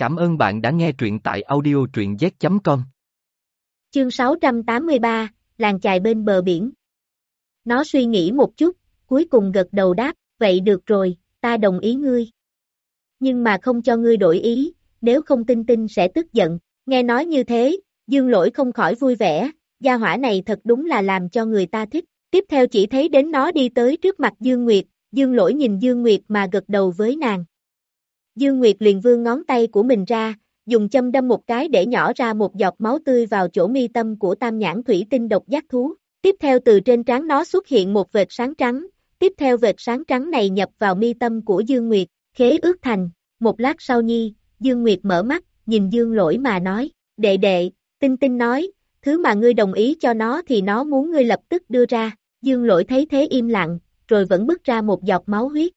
Cảm ơn bạn đã nghe truyện tại audio truyện z.com. Chương 683, làng chài bên bờ biển. Nó suy nghĩ một chút, cuối cùng gật đầu đáp, vậy được rồi, ta đồng ý ngươi. Nhưng mà không cho ngươi đổi ý, nếu không tinh tinh sẽ tức giận, nghe nói như thế, dương lỗi không khỏi vui vẻ, gia hỏa này thật đúng là làm cho người ta thích, tiếp theo chỉ thấy đến nó đi tới trước mặt Dương Nguyệt, Dương lỗi nhìn Dương Nguyệt mà gật đầu với nàng. Dương Nguyệt liền vương ngón tay của mình ra, dùng châm đâm một cái để nhỏ ra một giọt máu tươi vào chỗ mi tâm của tam nhãn thủy tinh độc giác thú. Tiếp theo từ trên trán nó xuất hiện một vệt sáng trắng, tiếp theo vệt sáng trắng này nhập vào mi tâm của Dương Nguyệt, khế ước thành. Một lát sau nhi, Dương Nguyệt mở mắt, nhìn Dương lỗi mà nói, đệ đệ, tinh tinh nói, thứ mà ngươi đồng ý cho nó thì nó muốn ngươi lập tức đưa ra. Dương lỗi thấy thế im lặng, rồi vẫn bứt ra một giọt máu huyết.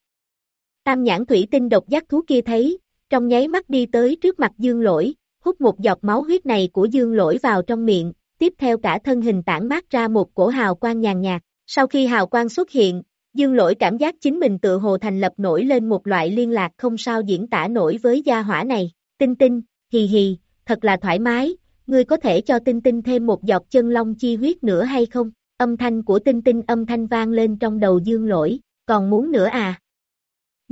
Tam nhãn thủy tinh độc giác thú kia thấy, trong nháy mắt đi tới trước mặt dương lỗi, hút một giọt máu huyết này của dương lỗi vào trong miệng, tiếp theo cả thân hình tản mát ra một cổ hào quang nhàn nhạt. Sau khi hào quang xuất hiện, dương lỗi cảm giác chính mình tự hồ thành lập nổi lên một loại liên lạc không sao diễn tả nổi với gia hỏa này. Tinh tinh, hì hì, thật là thoải mái, ngươi có thể cho tinh tinh thêm một giọt chân long chi huyết nữa hay không? Âm thanh của tinh tinh âm thanh vang lên trong đầu dương lỗi, còn muốn nữa à?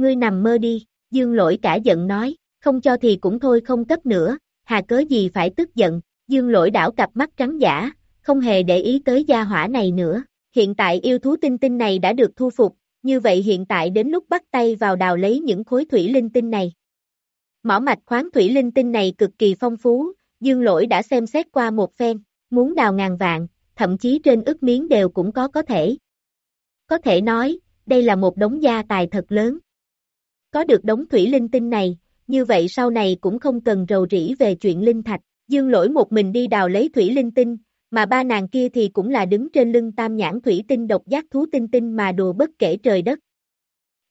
Ngươi nằm mơ đi, dương lỗi cả giận nói, không cho thì cũng thôi không cấp nữa, hà cớ gì phải tức giận, dương lỗi đảo cặp mắt trắng giả, không hề để ý tới gia hỏa này nữa. Hiện tại yêu thú tinh tinh này đã được thu phục, như vậy hiện tại đến lúc bắt tay vào đào lấy những khối thủy linh tinh này. Mỏ mạch khoáng thủy linh tinh này cực kỳ phong phú, dương lỗi đã xem xét qua một phen, muốn đào ngàn vạn, thậm chí trên ức miếng đều cũng có có thể. Có thể nói, đây là một đống gia tài thật lớn. Có được đống thủy linh tinh này, như vậy sau này cũng không cần rầu rĩ về chuyện linh thạch, dương lỗi một mình đi đào lấy thủy linh tinh, mà ba nàng kia thì cũng là đứng trên lưng tam nhãn thủy tinh độc giác thú tinh tinh mà đùa bất kể trời đất.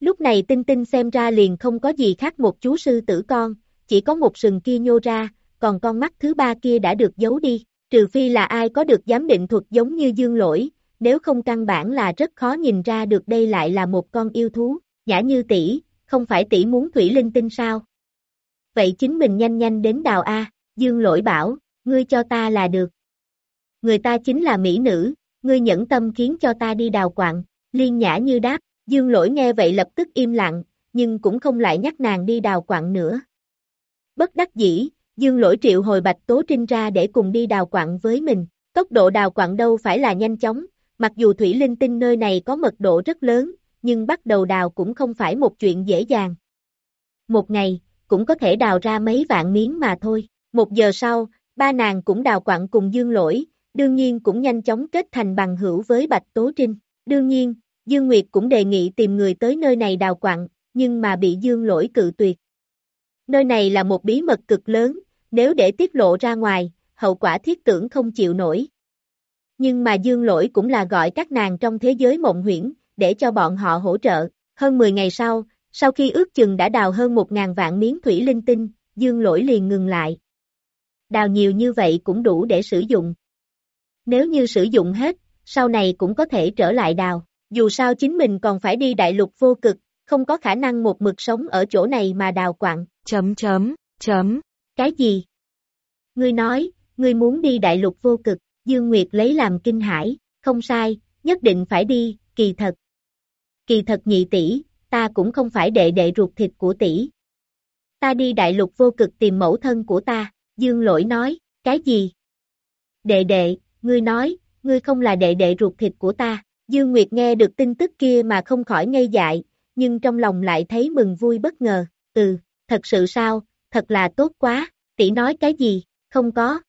Lúc này tinh tinh xem ra liền không có gì khác một chú sư tử con, chỉ có một sừng kia nhô ra, còn con mắt thứ ba kia đã được giấu đi trừ phi là ai có được giám định thuật giống như dương lỗi, nếu không căn bản là rất khó nhìn ra được đây lại là một con yêu thú, nhã như tỷ, không phải tỷ muốn thủy linh tinh sao? Vậy chính mình nhanh nhanh đến đào A, dương lỗi bảo, ngươi cho ta là được. Người ta chính là mỹ nữ, ngươi nhẫn tâm khiến cho ta đi đào quặng, liên nhã như đáp, dương lỗi nghe vậy lập tức im lặng, nhưng cũng không lại nhắc nàng đi đào quặng nữa. Bất đắc dĩ, Dương lỗi triệu hồi bạch tố trinh ra để cùng đi đào quặng với mình. Tốc độ đào quặng đâu phải là nhanh chóng, mặc dù thủy linh tinh nơi này có mật độ rất lớn, nhưng bắt đầu đào cũng không phải một chuyện dễ dàng. Một ngày, cũng có thể đào ra mấy vạn miếng mà thôi. Một giờ sau, ba nàng cũng đào quặng cùng Dương lỗi, đương nhiên cũng nhanh chóng kết thành bằng hữu với Bạch Tố Trinh. Đương nhiên, Dương Nguyệt cũng đề nghị tìm người tới nơi này đào quặng, nhưng mà bị Dương lỗi cự tuyệt. Nơi này là một bí mật cực lớn, nếu để tiết lộ ra ngoài, hậu quả thiết tưởng không chịu nổi. Nhưng mà dương lỗi cũng là gọi các nàng trong thế giới mộng huyễn, để cho bọn họ hỗ trợ. Hơn 10 ngày sau, sau khi ước chừng đã đào hơn 1.000 vạn miếng thủy linh tinh, dương lỗi liền ngừng lại. Đào nhiều như vậy cũng đủ để sử dụng. Nếu như sử dụng hết, sau này cũng có thể trở lại đào. Dù sao chính mình còn phải đi đại lục vô cực, không có khả năng một mực sống ở chỗ này mà đào quặng. Chấm chấm, chấm. Cái gì? Ngươi nói, ngươi muốn đi đại lục vô cực, Dương Nguyệt lấy làm kinh hãi, không sai, nhất định phải đi, kỳ thật. Kỳ thật nhị tỷ, ta cũng không phải đệ đệ ruột thịt của tỷ. Ta đi đại lục vô cực tìm mẫu thân của ta, Dương Lỗi nói, cái gì? Đệ đệ, ngươi nói, ngươi không là đệ đệ ruột thịt của ta. Dương Nguyệt nghe được tin tức kia mà không khỏi ngây dại, nhưng trong lòng lại thấy mừng vui bất ngờ, ừ, thật sự sao, thật là tốt quá, tỷ nói cái gì, không có.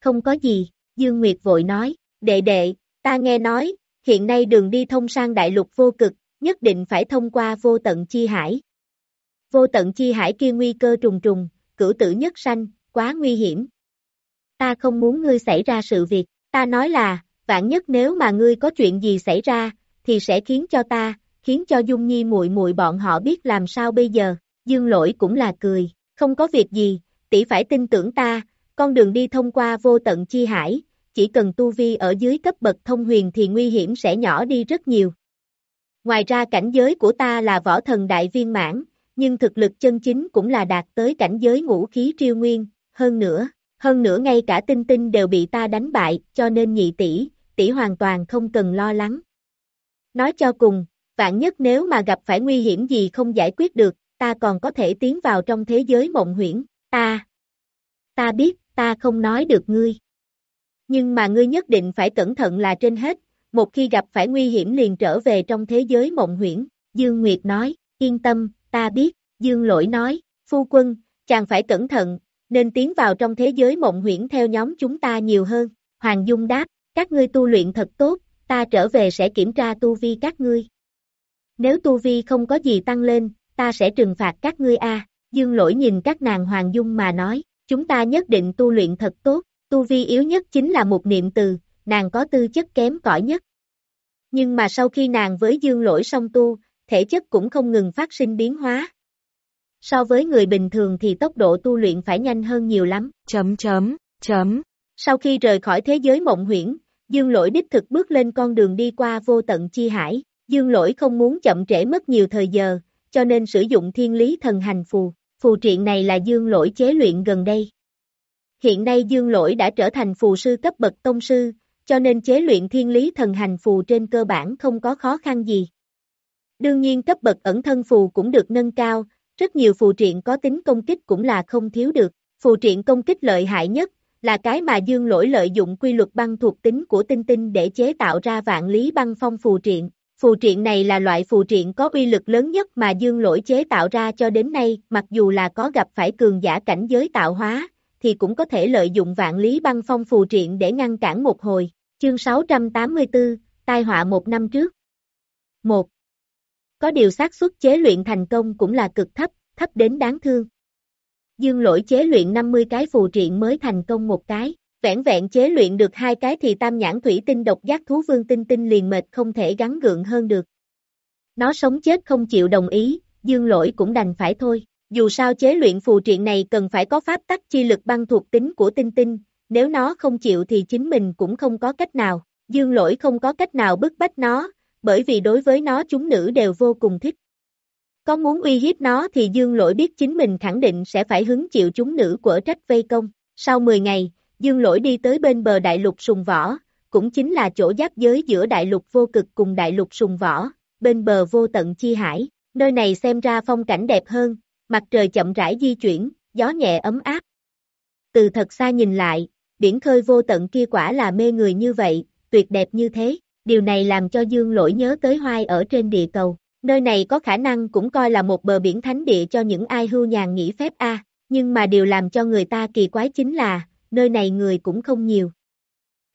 Không có gì, Dương Nguyệt vội nói, đệ đệ, ta nghe nói, hiện nay đường đi thông sang đại lục vô cực, nhất định phải thông qua vô tận chi hải. Vô tận chi hải kia nguy cơ trùng trùng, cửu tử nhất sanh, quá nguy hiểm. Ta không muốn ngươi xảy ra sự việc, ta nói là, vạn nhất nếu mà ngươi có chuyện gì xảy ra, thì sẽ khiến cho ta, khiến cho Dung Nhi muội muội bọn họ biết làm sao bây giờ, Dương Lỗi cũng là cười, không có việc gì, tỷ phải tin tưởng ta, con đường đi thông qua vô tận chi hải, chỉ cần tu vi ở dưới cấp bậc thông huyền thì nguy hiểm sẽ nhỏ đi rất nhiều. Ngoài ra cảnh giới của ta là võ thần đại viên mãn, nhưng thực lực chân chính cũng là đạt tới cảnh giới ngũ khí triêu nguyên, hơn nữa, hơn nữa ngay cả tinh tinh đều bị ta đánh bại, cho nên nhị tỷ, tỷ hoàn toàn không cần lo lắng. Nói cho cùng, vạn nhất nếu mà gặp phải nguy hiểm gì không giải quyết được, ta còn có thể tiến vào trong thế giới mộng huyễn, ta. Ta biết, ta không nói được ngươi. Nhưng mà ngươi nhất định phải cẩn thận là trên hết, một khi gặp phải nguy hiểm liền trở về trong thế giới mộng huyễn, Dương Nguyệt nói, yên tâm, ta biết, Dương Lỗi nói, phu quân, chàng phải cẩn thận, nên tiến vào trong thế giới mộng huyễn theo nhóm chúng ta nhiều hơn, Hoàng Dung đáp, các ngươi tu luyện thật tốt, ta trở về sẽ kiểm tra tu vi các ngươi. Nếu tu vi không có gì tăng lên, ta sẽ trừng phạt các ngươi a. Dương lỗi nhìn các nàng Hoàng Dung mà nói, chúng ta nhất định tu luyện thật tốt, tu vi yếu nhất chính là một niệm từ, nàng có tư chất kém cỏi nhất. Nhưng mà sau khi nàng với dương lỗi song tu, thể chất cũng không ngừng phát sinh biến hóa. So với người bình thường thì tốc độ tu luyện phải nhanh hơn nhiều lắm. Chấm chấm, chấm. Sau khi rời khỏi thế giới mộng huyễn, dương lỗi đích thực bước lên con đường đi qua vô tận chi hải. Dương lỗi không muốn chậm trễ mất nhiều thời giờ, cho nên sử dụng thiên lý thần hành phù. Phù triện này là dương lỗi chế luyện gần đây. Hiện nay dương lỗi đã trở thành phù sư cấp bậc tông sư, cho nên chế luyện thiên lý thần hành phù trên cơ bản không có khó khăn gì. Đương nhiên cấp bậc ẩn thân phù cũng được nâng cao, rất nhiều phù triện có tính công kích cũng là không thiếu được. Phù triện công kích lợi hại nhất, là cái mà dương lỗi lợi dụng quy luật băng thuộc tính của tinh tinh để chế tạo ra vạn lý băng phong phù triện. Phù triện này là loại phù triện có uy lực lớn nhất mà dương lỗi chế tạo ra cho đến nay, mặc dù là có gặp phải cường giả cảnh giới tạo hóa, thì cũng có thể lợi dụng vạn lý băng phong phù triện để ngăn cản một hồi. Chương 684, tai họa một năm trước. 1. Có điều xác suất chế luyện thành công cũng là cực thấp, thấp đến đáng thương. Dương lỗi chế luyện 50 cái phù triện mới thành công một cái, vẹn vẹn chế luyện được hai cái thì tam nhãn thủy tinh độc giác thú vương tinh tinh liền mệt không thể gắn gượng hơn được. Nó sống chết không chịu đồng ý, dương lỗi cũng đành phải thôi. Dù sao chế luyện phù triện này cần phải có pháp tắc chi lực băng thuộc tính của tinh tinh, nếu nó không chịu thì chính mình cũng không có cách nào. Dương lỗi không có cách nào bức bách nó, bởi vì đối với nó chúng nữ đều vô cùng thích. Có muốn uy hiếp nó thì Dương lỗi biết chính mình khẳng định sẽ phải hứng chịu chúng nữ của trách vây công. Sau 10 ngày, Dương lỗi đi tới bên bờ đại lục sùng võ, cũng chính là chỗ giáp giới giữa đại lục vô cực cùng đại lục sùng võ, bên bờ vô tận chi hải. Nơi này xem ra phong cảnh đẹp hơn, mặt trời chậm rãi di chuyển, gió nhẹ ấm áp. Từ thật xa nhìn lại, biển khơi vô tận kia quả là mê người như vậy, tuyệt đẹp như thế, điều này làm cho Dương lỗi nhớ tới hoai ở trên địa cầu. Nơi này có khả năng cũng coi là một bờ biển thánh địa cho những ai hưu nhàn nghỉ phép a nhưng mà điều làm cho người ta kỳ quái chính là, nơi này người cũng không nhiều.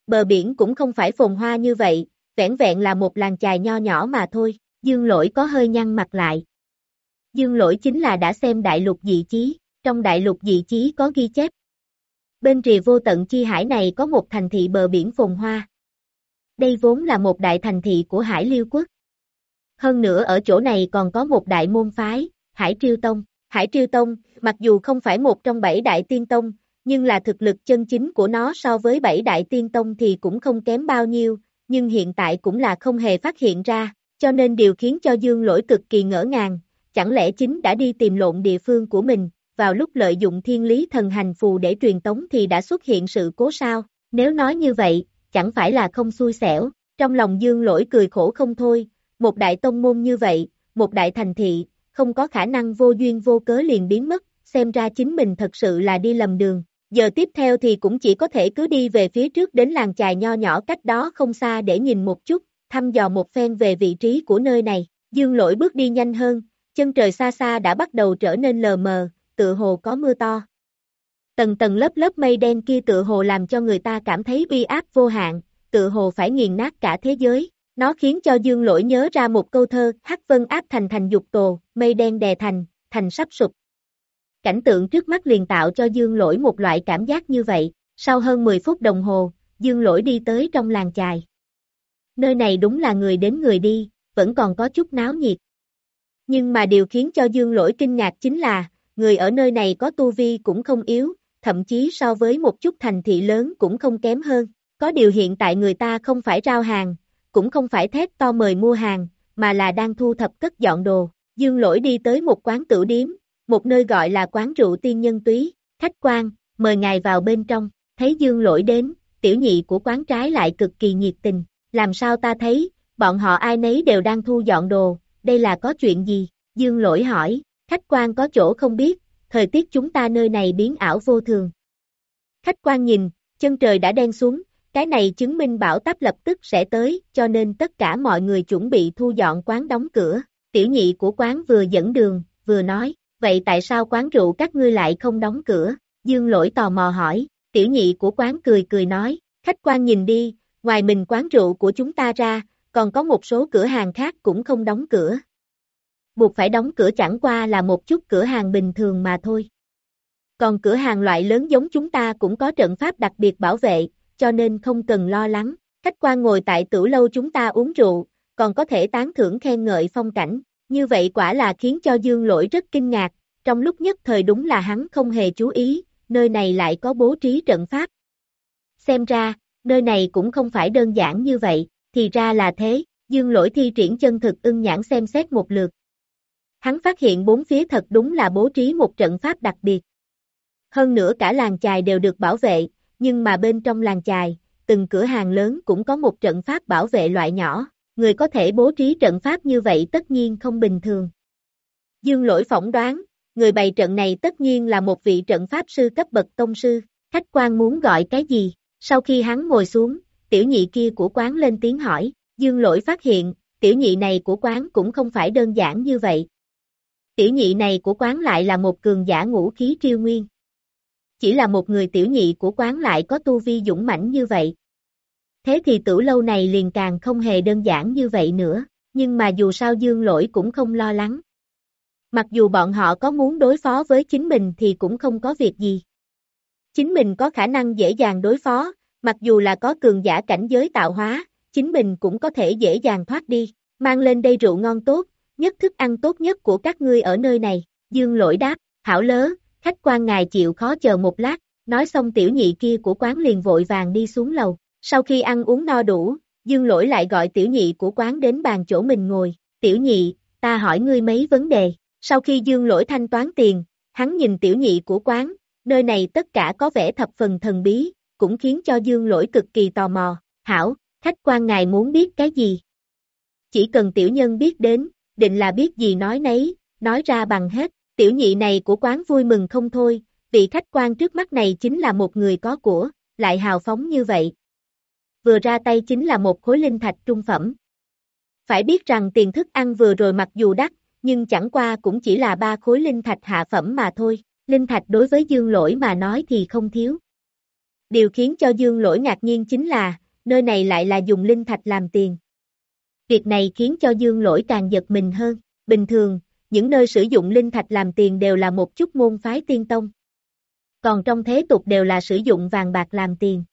Bờ biển cũng không phải phồn hoa như vậy, vẻn vẹn là một làng chài nho nhỏ mà thôi, dương lỗi có hơi nhăn mặt lại. Dương lỗi chính là đã xem đại lục dị chí, trong đại lục dị chí có ghi chép. Bên rìa vô tận chi hải này có một thành thị bờ biển phồn hoa. Đây vốn là một đại thành thị của Hải Liêu Quốc. Hơn nữa ở chỗ này còn có một đại môn phái, Hải Triêu Tông. Hải Triêu Tông, mặc dù không phải một trong bảy đại tiên tông, nhưng là thực lực chân chính của nó so với bảy đại tiên tông thì cũng không kém bao nhiêu, nhưng hiện tại cũng là không hề phát hiện ra, cho nên điều khiến cho Dương lỗi cực kỳ ngỡ ngàng, chẳng lẽ chính đã đi tìm lộn địa phương của mình, vào lúc lợi dụng thiên lý thần hành phù để truyền tống thì đã xuất hiện sự cố sao, nếu nói như vậy, chẳng phải là không xui xẻo, trong lòng Dương lỗi cười khổ không thôi, một đại tông môn như vậy, một đại thành thị, không có khả năng vô duyên vô cớ liền biến mất, xem ra chính mình thật sự là đi lầm đường. Giờ tiếp theo thì cũng chỉ có thể cứ đi về phía trước đến làng chài nho nhỏ cách đó không xa để nhìn một chút, thăm dò một phen về vị trí của nơi này. Dương lỗi bước đi nhanh hơn, chân trời xa xa đã bắt đầu trở nên lờ mờ, tự hồ có mưa to. Tầng tầng lớp lớp mây đen kia tự hồ làm cho người ta cảm thấy uy áp vô hạn, tự hồ phải nghiền nát cả thế giới. Nó khiến cho Dương Lỗi nhớ ra một câu thơ, hắc vân áp thành thành dục tồ, mây đen đè thành, thành sắp sụp. Cảnh tượng trước mắt liền tạo cho Dương Lỗi một loại cảm giác như vậy, sau hơn 10 phút đồng hồ, Dương Lỗi đi tới trong làng chài. Nơi này đúng là người đến người đi, vẫn còn có chút náo nhiệt. Nhưng mà điều khiến cho Dương Lỗi kinh ngạc chính là, người ở nơi này có tu vi cũng không yếu, thậm chí so với một chút thành thị lớn cũng không kém hơn. Có điều hiện tại người ta không phải rao hàng, cũng không phải thét to mời mua hàng, mà là đang thu thập cất dọn đồ. Dương lỗi đi tới một quán tửu điếm, một nơi gọi là quán rượu tiên nhân túy, khách quan, mời ngài vào bên trong, thấy dương lỗi đến, tiểu nhị của quán trái lại cực kỳ nhiệt tình, làm sao ta thấy, bọn họ ai nấy đều đang thu dọn đồ, đây là có chuyện gì, dương lỗi hỏi, khách quan có chỗ không biết, thời tiết chúng ta nơi này biến ảo vô thường. Khách quan nhìn, chân trời đã đen xuống, cái này chứng minh bão táp lập tức sẽ tới, cho nên tất cả mọi người chuẩn bị thu dọn quán đóng cửa. Tiểu nhị của quán vừa dẫn đường, vừa nói, vậy tại sao quán rượu các ngươi lại không đóng cửa? Dương lỗi tò mò hỏi, tiểu nhị của quán cười cười nói, khách quan nhìn đi, ngoài mình quán rượu của chúng ta ra, còn có một số cửa hàng khác cũng không đóng cửa. Buộc phải đóng cửa chẳng qua là một chút cửa hàng bình thường mà thôi. Còn cửa hàng loại lớn giống chúng ta cũng có trận pháp đặc biệt bảo vệ, cho nên không cần lo lắng. Khách quan ngồi tại tử lâu chúng ta uống rượu, còn có thể tán thưởng khen ngợi phong cảnh. Như vậy quả là khiến cho Dương Lỗi rất kinh ngạc, trong lúc nhất thời đúng là hắn không hề chú ý, nơi này lại có bố trí trận pháp. Xem ra, nơi này cũng không phải đơn giản như vậy, thì ra là thế, Dương Lỗi thi triển chân thực ưng nhãn xem xét một lượt. Hắn phát hiện bốn phía thật đúng là bố trí một trận pháp đặc biệt. Hơn nữa cả làng chài đều được bảo vệ, nhưng mà bên trong làng chài, từng cửa hàng lớn cũng có một trận pháp bảo vệ loại nhỏ, người có thể bố trí trận pháp như vậy tất nhiên không bình thường. Dương lỗi phỏng đoán, người bày trận này tất nhiên là một vị trận pháp sư cấp bậc tông sư, khách quan muốn gọi cái gì, sau khi hắn ngồi xuống, tiểu nhị kia của quán lên tiếng hỏi, dương lỗi phát hiện, tiểu nhị này của quán cũng không phải đơn giản như vậy. Tiểu nhị này của quán lại là một cường giả ngũ khí triêu nguyên chỉ là một người tiểu nhị của quán lại có tu vi dũng mãnh như vậy. Thế thì tử lâu này liền càng không hề đơn giản như vậy nữa, nhưng mà dù sao dương lỗi cũng không lo lắng. Mặc dù bọn họ có muốn đối phó với chính mình thì cũng không có việc gì. Chính mình có khả năng dễ dàng đối phó, mặc dù là có cường giả cảnh giới tạo hóa, chính mình cũng có thể dễ dàng thoát đi, mang lên đây rượu ngon tốt, nhất thức ăn tốt nhất của các ngươi ở nơi này, dương lỗi đáp, hảo lớ, khách quan ngài chịu khó chờ một lát, nói xong tiểu nhị kia của quán liền vội vàng đi xuống lầu, sau khi ăn uống no đủ, dương lỗi lại gọi tiểu nhị của quán đến bàn chỗ mình ngồi, tiểu nhị, ta hỏi ngươi mấy vấn đề, sau khi dương lỗi thanh toán tiền, hắn nhìn tiểu nhị của quán, nơi này tất cả có vẻ thập phần thần bí, cũng khiến cho dương lỗi cực kỳ tò mò, hảo, khách quan ngài muốn biết cái gì? Chỉ cần tiểu nhân biết đến, định là biết gì nói nấy, nói ra bằng hết, Tiểu nhị này của quán vui mừng không thôi, vị khách quan trước mắt này chính là một người có của, lại hào phóng như vậy. Vừa ra tay chính là một khối linh thạch trung phẩm. Phải biết rằng tiền thức ăn vừa rồi mặc dù đắt, nhưng chẳng qua cũng chỉ là ba khối linh thạch hạ phẩm mà thôi, linh thạch đối với dương lỗi mà nói thì không thiếu. Điều khiến cho dương lỗi ngạc nhiên chính là, nơi này lại là dùng linh thạch làm tiền. Việc này khiến cho dương lỗi càng giật mình hơn, bình thường, những nơi sử dụng linh thạch làm tiền đều là một chút môn phái tiên tông. Còn trong thế tục đều là sử dụng vàng bạc làm tiền.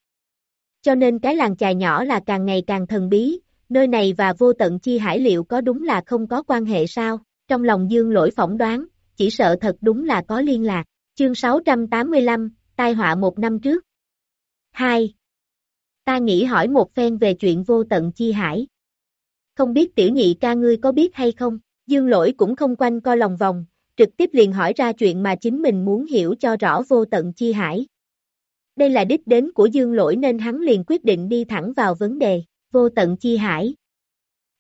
Cho nên cái làng chài nhỏ là càng ngày càng thần bí, nơi này và vô tận chi hải liệu có đúng là không có quan hệ sao, trong lòng dương lỗi phỏng đoán, chỉ sợ thật đúng là có liên lạc. Chương 685, tai họa một năm trước. 2. Ta nghĩ hỏi một phen về chuyện vô tận chi hải. Không biết tiểu nhị ca ngươi có biết hay không? Dương lỗi cũng không quanh co lòng vòng, trực tiếp liền hỏi ra chuyện mà chính mình muốn hiểu cho rõ vô tận chi hải. Đây là đích đến của dương lỗi nên hắn liền quyết định đi thẳng vào vấn đề, vô tận chi hải.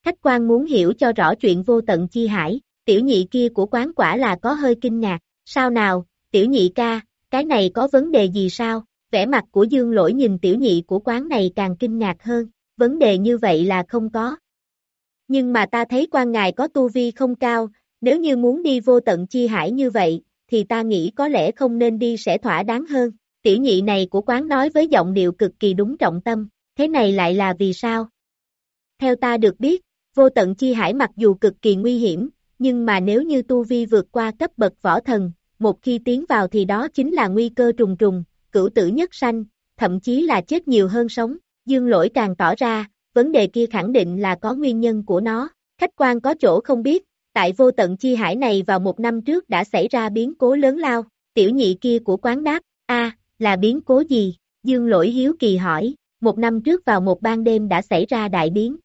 Khách quan muốn hiểu cho rõ chuyện vô tận chi hải, tiểu nhị kia của quán quả là có hơi kinh ngạc, sao nào, tiểu nhị ca, cái này có vấn đề gì sao? Vẻ mặt của dương lỗi nhìn tiểu nhị của quán này càng kinh ngạc hơn, vấn đề như vậy là không có, nhưng mà ta thấy quan ngài có tu vi không cao, nếu như muốn đi vô tận chi hải như vậy, thì ta nghĩ có lẽ không nên đi sẽ thỏa đáng hơn. Tiểu nhị này của quán nói với giọng điệu cực kỳ đúng trọng tâm, thế này lại là vì sao? Theo ta được biết, vô tận chi hải mặc dù cực kỳ nguy hiểm, nhưng mà nếu như tu vi vượt qua cấp bậc võ thần, một khi tiến vào thì đó chính là nguy cơ trùng trùng, cửu tử nhất sanh, thậm chí là chết nhiều hơn sống. Dương lỗi càng tỏ ra, vấn đề kia khẳng định là có nguyên nhân của nó. Khách quan có chỗ không biết, tại vô tận chi hải này vào một năm trước đã xảy ra biến cố lớn lao, tiểu nhị kia của quán đáp, a là biến cố gì? Dương lỗi hiếu kỳ hỏi, một năm trước vào một ban đêm đã xảy ra đại biến.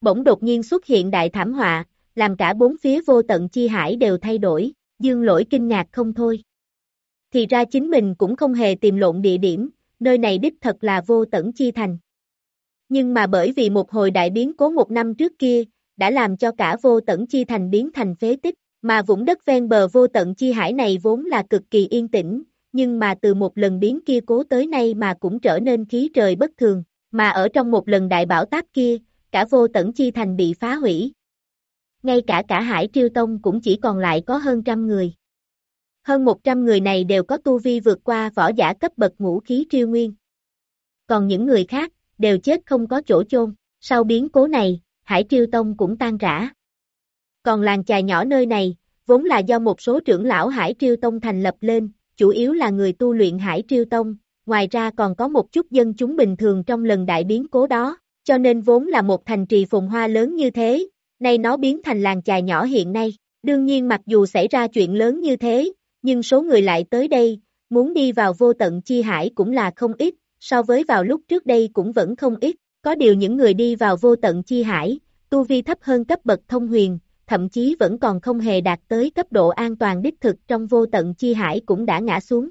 Bỗng đột nhiên xuất hiện đại thảm họa, làm cả bốn phía vô tận chi hải đều thay đổi, dương lỗi kinh ngạc không thôi. Thì ra chính mình cũng không hề tìm lộn địa điểm, nơi này đích thật là vô tận chi thành. Nhưng mà bởi vì một hồi đại biến cố một năm trước kia, đã làm cho cả vô tận chi thành biến thành phế tích, mà vũng đất ven bờ vô tận chi hải này vốn là cực kỳ yên tĩnh, nhưng mà từ một lần biến kia cố tới nay mà cũng trở nên khí trời bất thường, mà ở trong một lần đại bảo táp kia, cả vô tận chi thành bị phá hủy. Ngay cả cả hải triêu tông cũng chỉ còn lại có hơn trăm người. Hơn 100 người này đều có tu vi vượt qua võ giả cấp bậc ngũ khí triêu nguyên. Còn những người khác, đều chết không có chỗ chôn. Sau biến cố này, Hải Triêu Tông cũng tan rã. Còn làng chài nhỏ nơi này, vốn là do một số trưởng lão Hải Triêu Tông thành lập lên, chủ yếu là người tu luyện Hải Triêu Tông, ngoài ra còn có một chút dân chúng bình thường trong lần đại biến cố đó, cho nên vốn là một thành trì phồn hoa lớn như thế, nay nó biến thành làng chài nhỏ hiện nay. Đương nhiên mặc dù xảy ra chuyện lớn như thế, nhưng số người lại tới đây, muốn đi vào vô tận chi hải cũng là không ít, so với vào lúc trước đây cũng vẫn không ít, có điều những người đi vào vô tận chi hải, tu vi thấp hơn cấp bậc thông huyền, thậm chí vẫn còn không hề đạt tới cấp độ an toàn đích thực trong vô tận chi hải cũng đã ngã xuống.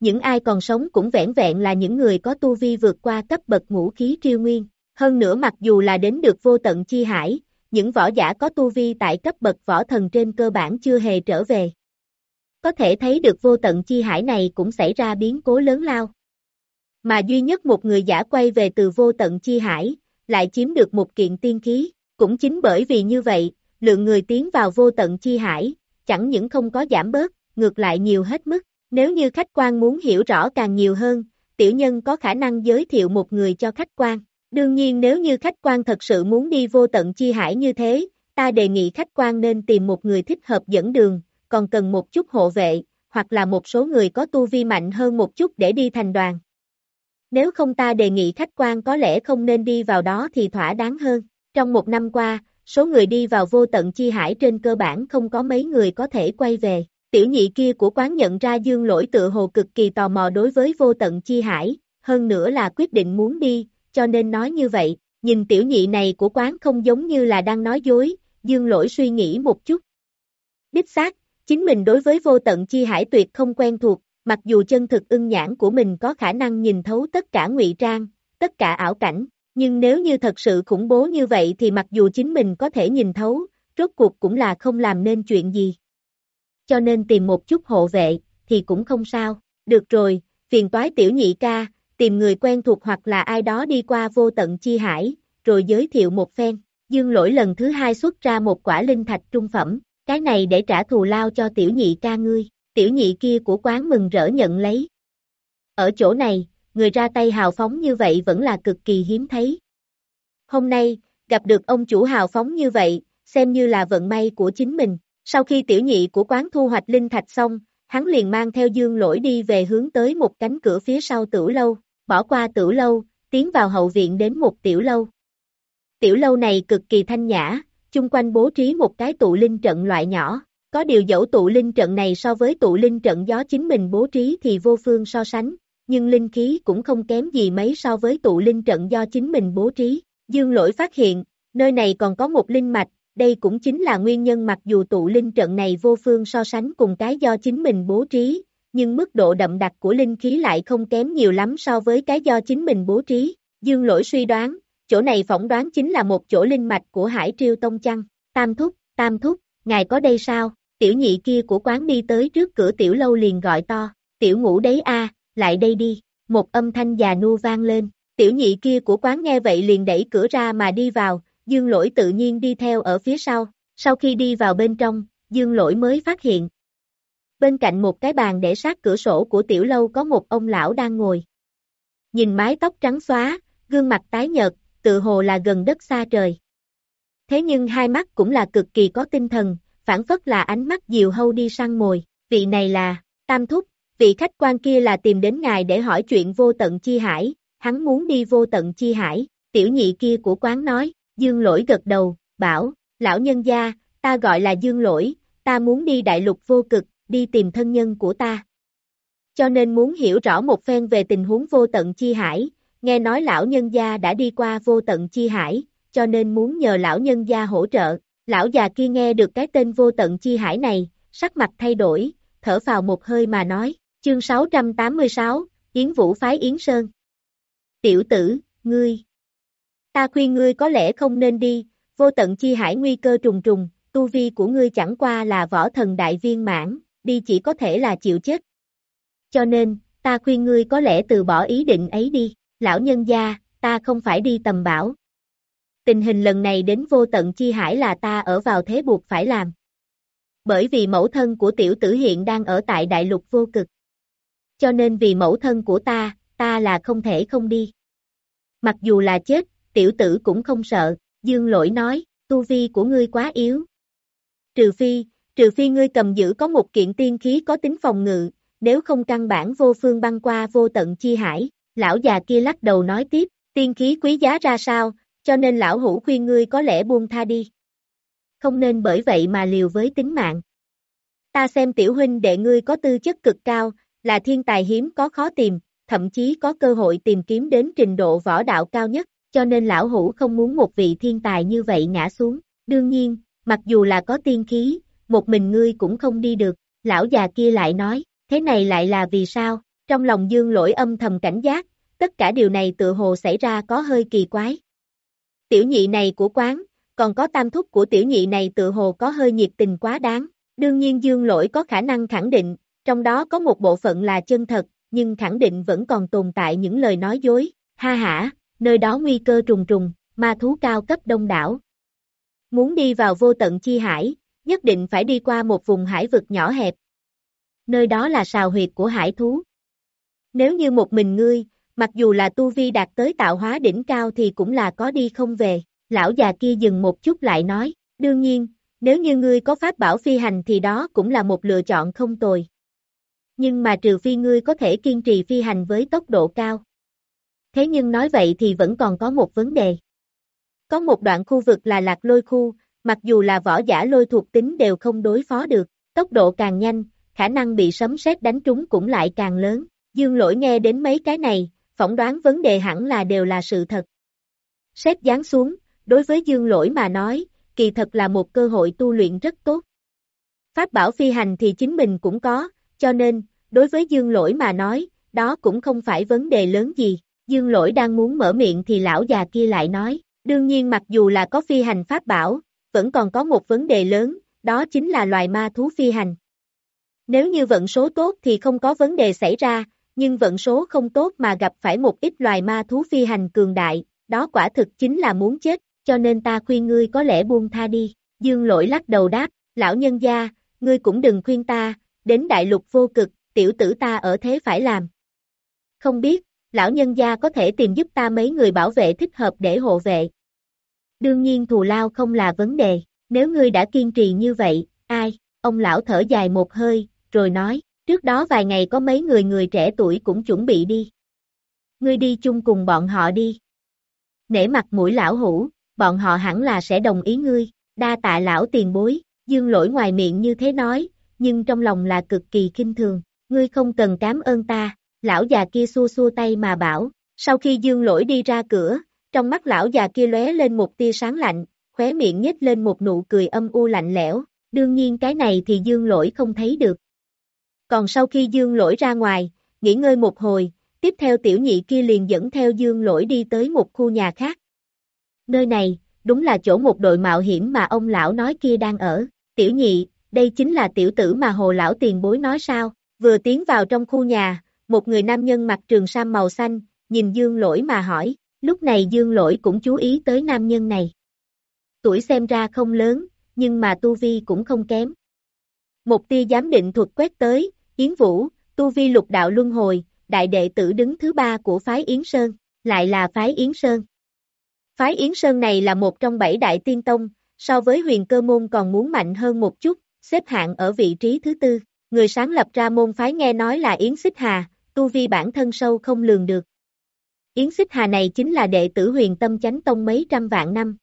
Những ai còn sống cũng vẻn vẹn là những người có tu vi vượt qua cấp bậc ngũ khí triêu nguyên, hơn nữa mặc dù là đến được vô tận chi hải, những võ giả có tu vi tại cấp bậc võ thần trên cơ bản chưa hề trở về. Có thể thấy được vô tận chi hải này cũng xảy ra biến cố lớn lao. Mà duy nhất một người giả quay về từ vô tận chi hải, lại chiếm được một kiện tiên khí, cũng chính bởi vì như vậy, lượng người tiến vào vô tận chi hải, chẳng những không có giảm bớt, ngược lại nhiều hết mức. Nếu như khách quan muốn hiểu rõ càng nhiều hơn, tiểu nhân có khả năng giới thiệu một người cho khách quan. Đương nhiên nếu như khách quan thật sự muốn đi vô tận chi hải như thế, ta đề nghị khách quan nên tìm một người thích hợp dẫn đường, còn cần một chút hộ vệ, hoặc là một số người có tu vi mạnh hơn một chút để đi thành đoàn. Nếu không ta đề nghị khách quan có lẽ không nên đi vào đó thì thỏa đáng hơn. Trong một năm qua, số người đi vào vô tận chi hải trên cơ bản không có mấy người có thể quay về. Tiểu nhị kia của quán nhận ra dương lỗi tự hồ cực kỳ tò mò đối với vô tận chi hải, hơn nữa là quyết định muốn đi, cho nên nói như vậy, nhìn tiểu nhị này của quán không giống như là đang nói dối, dương lỗi suy nghĩ một chút. Đích xác, chính mình đối với vô tận chi hải tuyệt không quen thuộc, mặc dù chân thực ưng nhãn của mình có khả năng nhìn thấu tất cả ngụy trang, tất cả ảo cảnh, nhưng nếu như thật sự khủng bố như vậy thì mặc dù chính mình có thể nhìn thấu, rốt cuộc cũng là không làm nên chuyện gì. Cho nên tìm một chút hộ vệ, thì cũng không sao, được rồi, phiền toái tiểu nhị ca, tìm người quen thuộc hoặc là ai đó đi qua vô tận chi hải, rồi giới thiệu một phen. Dương lỗi lần thứ hai xuất ra một quả linh thạch trung phẩm, cái này để trả thù lao cho tiểu nhị ca ngươi, tiểu nhị kia của quán mừng rỡ nhận lấy. Ở chỗ này, người ra tay hào phóng như vậy vẫn là cực kỳ hiếm thấy. Hôm nay, gặp được ông chủ hào phóng như vậy, xem như là vận may của chính mình. Sau khi tiểu nhị của quán thu hoạch linh thạch xong, hắn liền mang theo dương lỗi đi về hướng tới một cánh cửa phía sau tử lâu, bỏ qua tử lâu, tiến vào hậu viện đến một tiểu lâu. Tiểu lâu này cực kỳ thanh nhã, chung quanh bố trí một cái tụ linh trận loại nhỏ, có điều dẫu tụ linh trận này so với tụ linh trận gió chính mình bố trí thì vô phương so sánh, nhưng linh khí cũng không kém gì mấy so với tụ linh trận do chính mình bố trí. Dương lỗi phát hiện, nơi này còn có một linh mạch, đây cũng chính là nguyên nhân mặc dù tụ linh trận này vô phương so sánh cùng cái do chính mình bố trí, nhưng mức độ đậm đặc của linh khí lại không kém nhiều lắm so với cái do chính mình bố trí. Dương lỗi suy đoán, chỗ này phỏng đoán chính là một chỗ linh mạch của Hải Triêu Tông Chăng. Tam thúc, tam thúc, ngài có đây sao? Tiểu nhị kia của quán đi tới trước cửa tiểu lâu liền gọi to, tiểu ngủ đấy a, lại đây đi, một âm thanh già nua vang lên, tiểu nhị kia của quán nghe vậy liền đẩy cửa ra mà đi vào, dương lỗi tự nhiên đi theo ở phía sau, sau khi đi vào bên trong, dương lỗi mới phát hiện. Bên cạnh một cái bàn để sát cửa sổ của tiểu lâu có một ông lão đang ngồi. Nhìn mái tóc trắng xóa, gương mặt tái nhợt, tự hồ là gần đất xa trời. Thế nhưng hai mắt cũng là cực kỳ có tinh thần, phản phất là ánh mắt diều hâu đi săn mồi, vị này là, Tam Thúc, vị khách quan kia là tìm đến ngài để hỏi chuyện vô tận chi hải, hắn muốn đi vô tận chi hải, tiểu nhị kia của quán nói, dương lỗi gật đầu, bảo, lão nhân gia, ta gọi là dương lỗi, ta muốn đi đại lục vô cực, đi tìm thân nhân của ta. Cho nên muốn hiểu rõ một phen về tình huống vô tận chi hải, nghe nói lão nhân gia đã đi qua vô tận chi hải, cho nên muốn nhờ lão nhân gia hỗ trợ, Lão già kia nghe được cái tên vô tận chi hải này, sắc mặt thay đổi, thở vào một hơi mà nói, chương 686, Yến Vũ phái Yến Sơn. Tiểu tử, ngươi. Ta khuyên ngươi có lẽ không nên đi, vô tận chi hải nguy cơ trùng trùng, tu vi của ngươi chẳng qua là võ thần đại viên mãn, đi chỉ có thể là chịu chết. Cho nên, ta khuyên ngươi có lẽ từ bỏ ý định ấy đi, lão nhân gia, ta không phải đi tầm bảo. Tình hình lần này đến vô tận chi hải là ta ở vào thế buộc phải làm. Bởi vì mẫu thân của tiểu tử hiện đang ở tại đại lục vô cực. Cho nên vì mẫu thân của ta, ta là không thể không đi. Mặc dù là chết, tiểu tử cũng không sợ, dương lỗi nói, tu vi của ngươi quá yếu. Trừ phi, trừ phi ngươi cầm giữ có một kiện tiên khí có tính phòng ngự, nếu không căn bản vô phương băng qua vô tận chi hải, lão già kia lắc đầu nói tiếp, tiên khí quý giá ra sao, cho nên lão hủ khuyên ngươi có lẽ buông tha đi. Không nên bởi vậy mà liều với tính mạng. Ta xem tiểu huynh đệ ngươi có tư chất cực cao, là thiên tài hiếm có khó tìm, thậm chí có cơ hội tìm kiếm đến trình độ võ đạo cao nhất, cho nên lão hủ không muốn một vị thiên tài như vậy ngã xuống. Đương nhiên, mặc dù là có tiên khí, một mình ngươi cũng không đi được, lão già kia lại nói, thế này lại là vì sao? Trong lòng dương lỗi âm thầm cảnh giác, tất cả điều này tự hồ xảy ra có hơi kỳ quái. Tiểu nhị này của quán, còn có tam thúc của tiểu nhị này tự hồ có hơi nhiệt tình quá đáng. Đương nhiên dương lỗi có khả năng khẳng định, trong đó có một bộ phận là chân thật, nhưng khẳng định vẫn còn tồn tại những lời nói dối. Ha ha, nơi đó nguy cơ trùng trùng, ma thú cao cấp đông đảo. Muốn đi vào vô tận chi hải, nhất định phải đi qua một vùng hải vực nhỏ hẹp. Nơi đó là sào huyệt của hải thú. Nếu như một mình ngươi, mặc dù là tu vi đạt tới tạo hóa đỉnh cao thì cũng là có đi không về. Lão già kia dừng một chút lại nói, đương nhiên, nếu như ngươi có pháp bảo phi hành thì đó cũng là một lựa chọn không tồi. Nhưng mà trừ phi ngươi có thể kiên trì phi hành với tốc độ cao. Thế nhưng nói vậy thì vẫn còn có một vấn đề. Có một đoạn khu vực là lạc lôi khu, mặc dù là võ giả lôi thuộc tính đều không đối phó được, tốc độ càng nhanh, khả năng bị sấm sét đánh trúng cũng lại càng lớn. Dương lỗi nghe đến mấy cái này, phỏng đoán vấn đề hẳn là đều là sự thật. Sét giáng xuống, đối với dương lỗi mà nói, kỳ thật là một cơ hội tu luyện rất tốt. Pháp bảo phi hành thì chính mình cũng có, cho nên, đối với dương lỗi mà nói, đó cũng không phải vấn đề lớn gì. Dương lỗi đang muốn mở miệng thì lão già kia lại nói, đương nhiên mặc dù là có phi hành pháp bảo, vẫn còn có một vấn đề lớn, đó chính là loài ma thú phi hành. Nếu như vận số tốt thì không có vấn đề xảy ra, nhưng vận số không tốt mà gặp phải một ít loài ma thú phi hành cường đại, đó quả thực chính là muốn chết, cho nên ta khuyên ngươi có lẽ buông tha đi. Dương lỗi lắc đầu đáp, lão nhân gia, ngươi cũng đừng khuyên ta, đến đại lục vô cực, tiểu tử ta ở thế phải làm. Không biết, lão nhân gia có thể tìm giúp ta mấy người bảo vệ thích hợp để hộ vệ. Đương nhiên thù lao không là vấn đề, nếu ngươi đã kiên trì như vậy, ai, ông lão thở dài một hơi, rồi nói, trước đó vài ngày có mấy người người trẻ tuổi cũng chuẩn bị đi. Ngươi đi chung cùng bọn họ đi. Nể mặt mũi lão hủ, bọn họ hẳn là sẽ đồng ý ngươi, đa tạ lão tiền bối, dương lỗi ngoài miệng như thế nói, nhưng trong lòng là cực kỳ kinh thường, ngươi không cần cảm ơn ta, lão già kia xua xua tay mà bảo, sau khi dương lỗi đi ra cửa, trong mắt lão già kia lóe lên một tia sáng lạnh, khóe miệng nhếch lên một nụ cười âm u lạnh lẽo, đương nhiên cái này thì dương lỗi không thấy được. Còn sau khi dương lỗi ra ngoài, nghỉ ngơi một hồi, tiếp theo tiểu nhị kia liền dẫn theo dương lỗi đi tới một khu nhà khác. Nơi này, đúng là chỗ một đội mạo hiểm mà ông lão nói kia đang ở. Tiểu nhị, đây chính là tiểu tử mà hồ lão tiền bối nói sao, vừa tiến vào trong khu nhà, một người nam nhân mặc trường sam màu xanh, nhìn dương lỗi mà hỏi, lúc này dương lỗi cũng chú ý tới nam nhân này. Tuổi xem ra không lớn, nhưng mà tu vi cũng không kém. Một tia giám định thuật quét tới, Yến Vũ, tu vi lục đạo luân hồi, đại đệ tử đứng thứ ba của phái Yến Sơn, lại là phái Yến Sơn. Phái Yến Sơn này là một trong bảy đại tiên tông, so với huyền cơ môn còn muốn mạnh hơn một chút, xếp hạng ở vị trí thứ tư. Người sáng lập ra môn phái nghe nói là Yến Xích Hà, tu vi bản thân sâu không lường được. Yến Xích Hà này chính là đệ tử huyền tâm chánh tông mấy trăm vạn năm.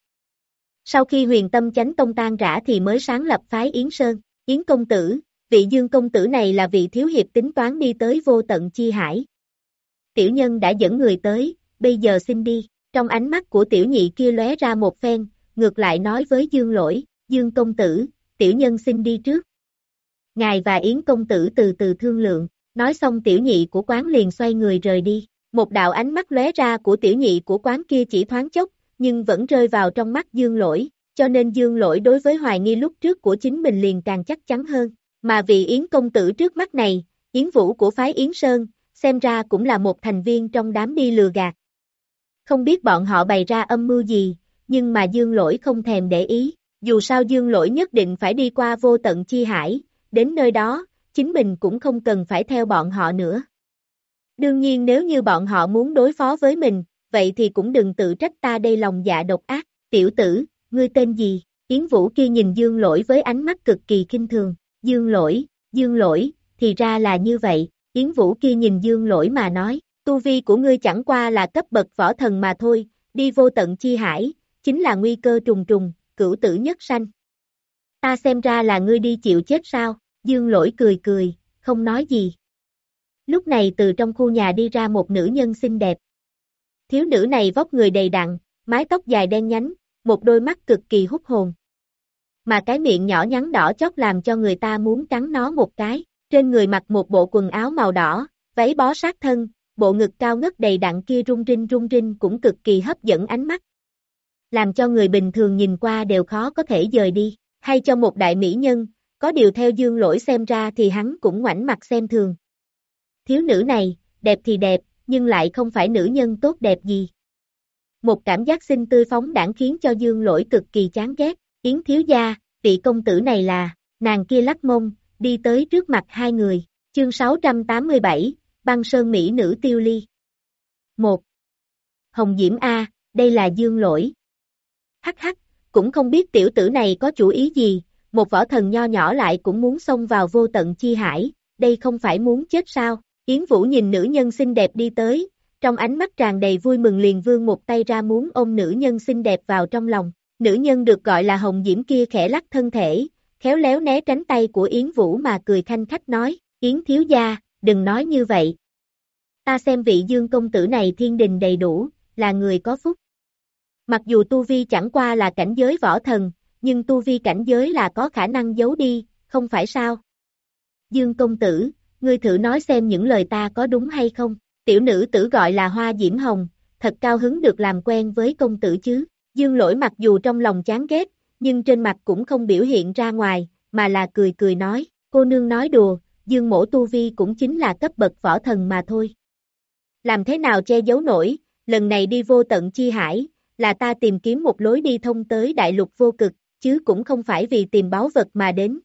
Sau khi huyền tâm chánh tông tan rã thì mới sáng lập phái Yến Sơn, Yến công tử, vị dương công tử này là vị thiếu hiệp tính toán đi tới vô tận chi hải. Tiểu nhân đã dẫn người tới, bây giờ xin đi, trong ánh mắt của tiểu nhị kia lóe ra một phen, ngược lại nói với dương lỗi, Dương công tử, tiểu nhân xin đi trước. Ngài và Yến công tử từ từ thương lượng, nói xong tiểu nhị của quán liền xoay người rời đi. Một đạo ánh mắt lóe ra của tiểu nhị của quán kia chỉ thoáng chốc, nhưng vẫn rơi vào trong mắt dương lỗi, cho nên dương lỗi đối với hoài nghi lúc trước của chính mình liền càng chắc chắn hơn. Mà vị Yến công tử trước mắt này, Yến Vũ của phái Yến Sơn, xem ra cũng là một thành viên trong đám đi lừa gạt. Không biết bọn họ bày ra âm mưu gì, nhưng mà dương lỗi không thèm để ý, dù sao dương lỗi nhất định phải đi qua vô tận chi hải, đến nơi đó, chính mình cũng không cần phải theo bọn họ nữa. Đương nhiên nếu như bọn họ muốn đối phó với mình, vậy thì cũng đừng tự trách ta đây lòng dạ độc ác, tiểu tử, ngươi tên gì? Yến Vũ kia nhìn Dương Lỗi với ánh mắt cực kỳ kinh thường, Dương Lỗi, Dương Lỗi, thì ra là như vậy, Yến Vũ kia nhìn Dương Lỗi mà nói, tu vi của ngươi chẳng qua là cấp bậc võ thần mà thôi, đi vô tận chi hải, chính là nguy cơ trùng trùng, cửu tử nhất sanh. Ta xem ra là ngươi đi chịu chết sao, Dương Lỗi cười cười, không nói gì. Lúc này từ trong khu nhà đi ra một nữ nhân xinh đẹp. Thiếu nữ này vóc người đầy đặn, mái tóc dài đen nhánh, một đôi mắt cực kỳ hút hồn. Mà cái miệng nhỏ nhắn đỏ chót làm cho người ta muốn cắn nó một cái, trên người mặc một bộ quần áo màu đỏ, váy bó sát thân, bộ ngực cao ngất đầy đặn kia rung rinh rung rinh cũng cực kỳ hấp dẫn ánh mắt. Làm cho người bình thường nhìn qua đều khó có thể dời đi, hay cho một đại mỹ nhân, có điều theo dương lỗi xem ra thì hắn cũng ngoảnh mặt xem thường. Thiếu nữ này, đẹp thì đẹp, nhưng lại không phải nữ nhân tốt đẹp gì. Một cảm giác xinh tươi phóng đảng khiến cho dương lỗi cực kỳ chán ghét, Yến thiếu gia, vị công tử này là, nàng kia lắc mông, đi tới trước mặt hai người, chương 687, băng sơn Mỹ nữ tiêu ly. 1. Hồng Diễm A, đây là dương lỗi. Hắc hắc, cũng không biết tiểu tử này có chủ ý gì, một võ thần nho nhỏ lại cũng muốn xông vào vô tận chi hải, đây không phải muốn chết sao? Yến Vũ nhìn nữ nhân xinh đẹp đi tới, trong ánh mắt tràn đầy vui mừng liền vương một tay ra muốn ôm nữ nhân xinh đẹp vào trong lòng. Nữ nhân được gọi là Hồng Diễm kia khẽ lắc thân thể, khéo léo né tránh tay của Yến Vũ mà cười khanh khách nói, Yến thiếu gia, đừng nói như vậy. Ta xem vị dương công tử này thiên đình đầy đủ, là người có phúc. Mặc dù tu vi chẳng qua là cảnh giới võ thần, nhưng tu vi cảnh giới là có khả năng giấu đi, không phải sao? Dương công tử, ngươi thử nói xem những lời ta có đúng hay không? Tiểu nữ tử gọi là Hoa Diễm Hồng, thật cao hứng được làm quen với công tử chứ. Dương lỗi mặc dù trong lòng chán ghét, nhưng trên mặt cũng không biểu hiện ra ngoài, mà là cười cười nói, cô nương nói đùa, Dương mổ tu vi cũng chính là cấp bậc võ thần mà thôi. Làm thế nào che giấu nổi, lần này đi vô tận chi hải, là ta tìm kiếm một lối đi thông tới đại lục vô cực, chứ cũng không phải vì tìm báu vật mà đến.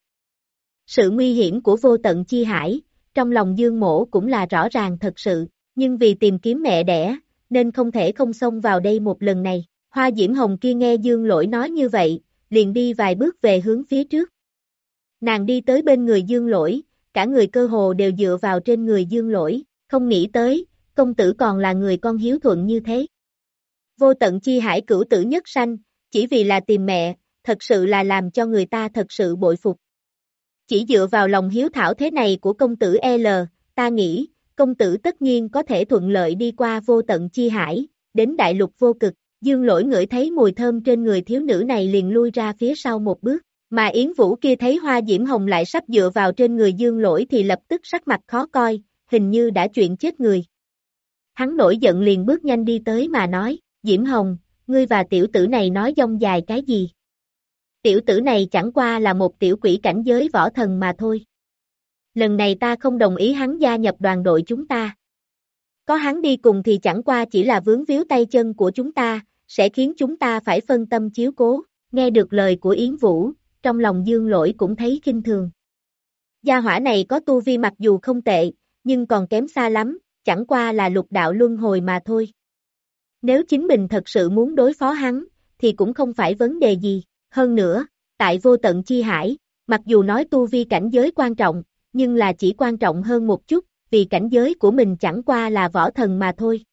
Sự nguy hiểm của vô tận chi hải, trong lòng Dương Mổ cũng là rõ ràng thật sự, nhưng vì tìm kiếm mẹ đẻ, nên không thể không xông vào đây một lần này. Hoa Diễm Hồng kia nghe Dương Lỗi nói như vậy, liền đi vài bước về hướng phía trước. Nàng đi tới bên người Dương Lỗi, cả người cơ hồ đều dựa vào trên người Dương Lỗi, không nghĩ tới, công tử còn là người con hiếu thuận như thế. Vô tận chi hải cửu tử nhất sanh, chỉ vì là tìm mẹ, thật sự là làm cho người ta thật sự bội phục. Chỉ dựa vào lòng hiếu thảo thế này của công tử L, ta nghĩ, công tử tất nhiên có thể thuận lợi đi qua vô tận chi hải, đến đại lục vô cực. Dương lỗi ngửi thấy mùi thơm trên người thiếu nữ này liền lui ra phía sau một bước, mà Yến Vũ kia thấy hoa diễm hồng lại sắp dựa vào trên người dương lỗi thì lập tức sắc mặt khó coi, hình như đã chuyện chết người. Hắn nổi giận liền bước nhanh đi tới mà nói, Diễm Hồng, ngươi và tiểu tử này nói dông dài cái gì? Tiểu tử này chẳng qua là một tiểu quỷ cảnh giới võ thần mà thôi. Lần này ta không đồng ý hắn gia nhập đoàn đội chúng ta. Có hắn đi cùng thì chẳng qua chỉ là vướng víu tay chân của chúng ta, sẽ khiến chúng ta phải phân tâm chiếu cố. Nghe được lời của Yến Vũ, trong lòng dương lỗi cũng thấy kinh thường. Gia hỏa này có tu vi mặc dù không tệ, nhưng còn kém xa lắm, chẳng qua là lục đạo luân hồi mà thôi. Nếu chính mình thật sự muốn đối phó hắn, thì cũng không phải vấn đề gì. Hơn nữa, tại vô tận chi hải, mặc dù nói tu vi cảnh giới quan trọng, nhưng là chỉ quan trọng hơn một chút, vì cảnh giới của mình chẳng qua là võ thần mà thôi.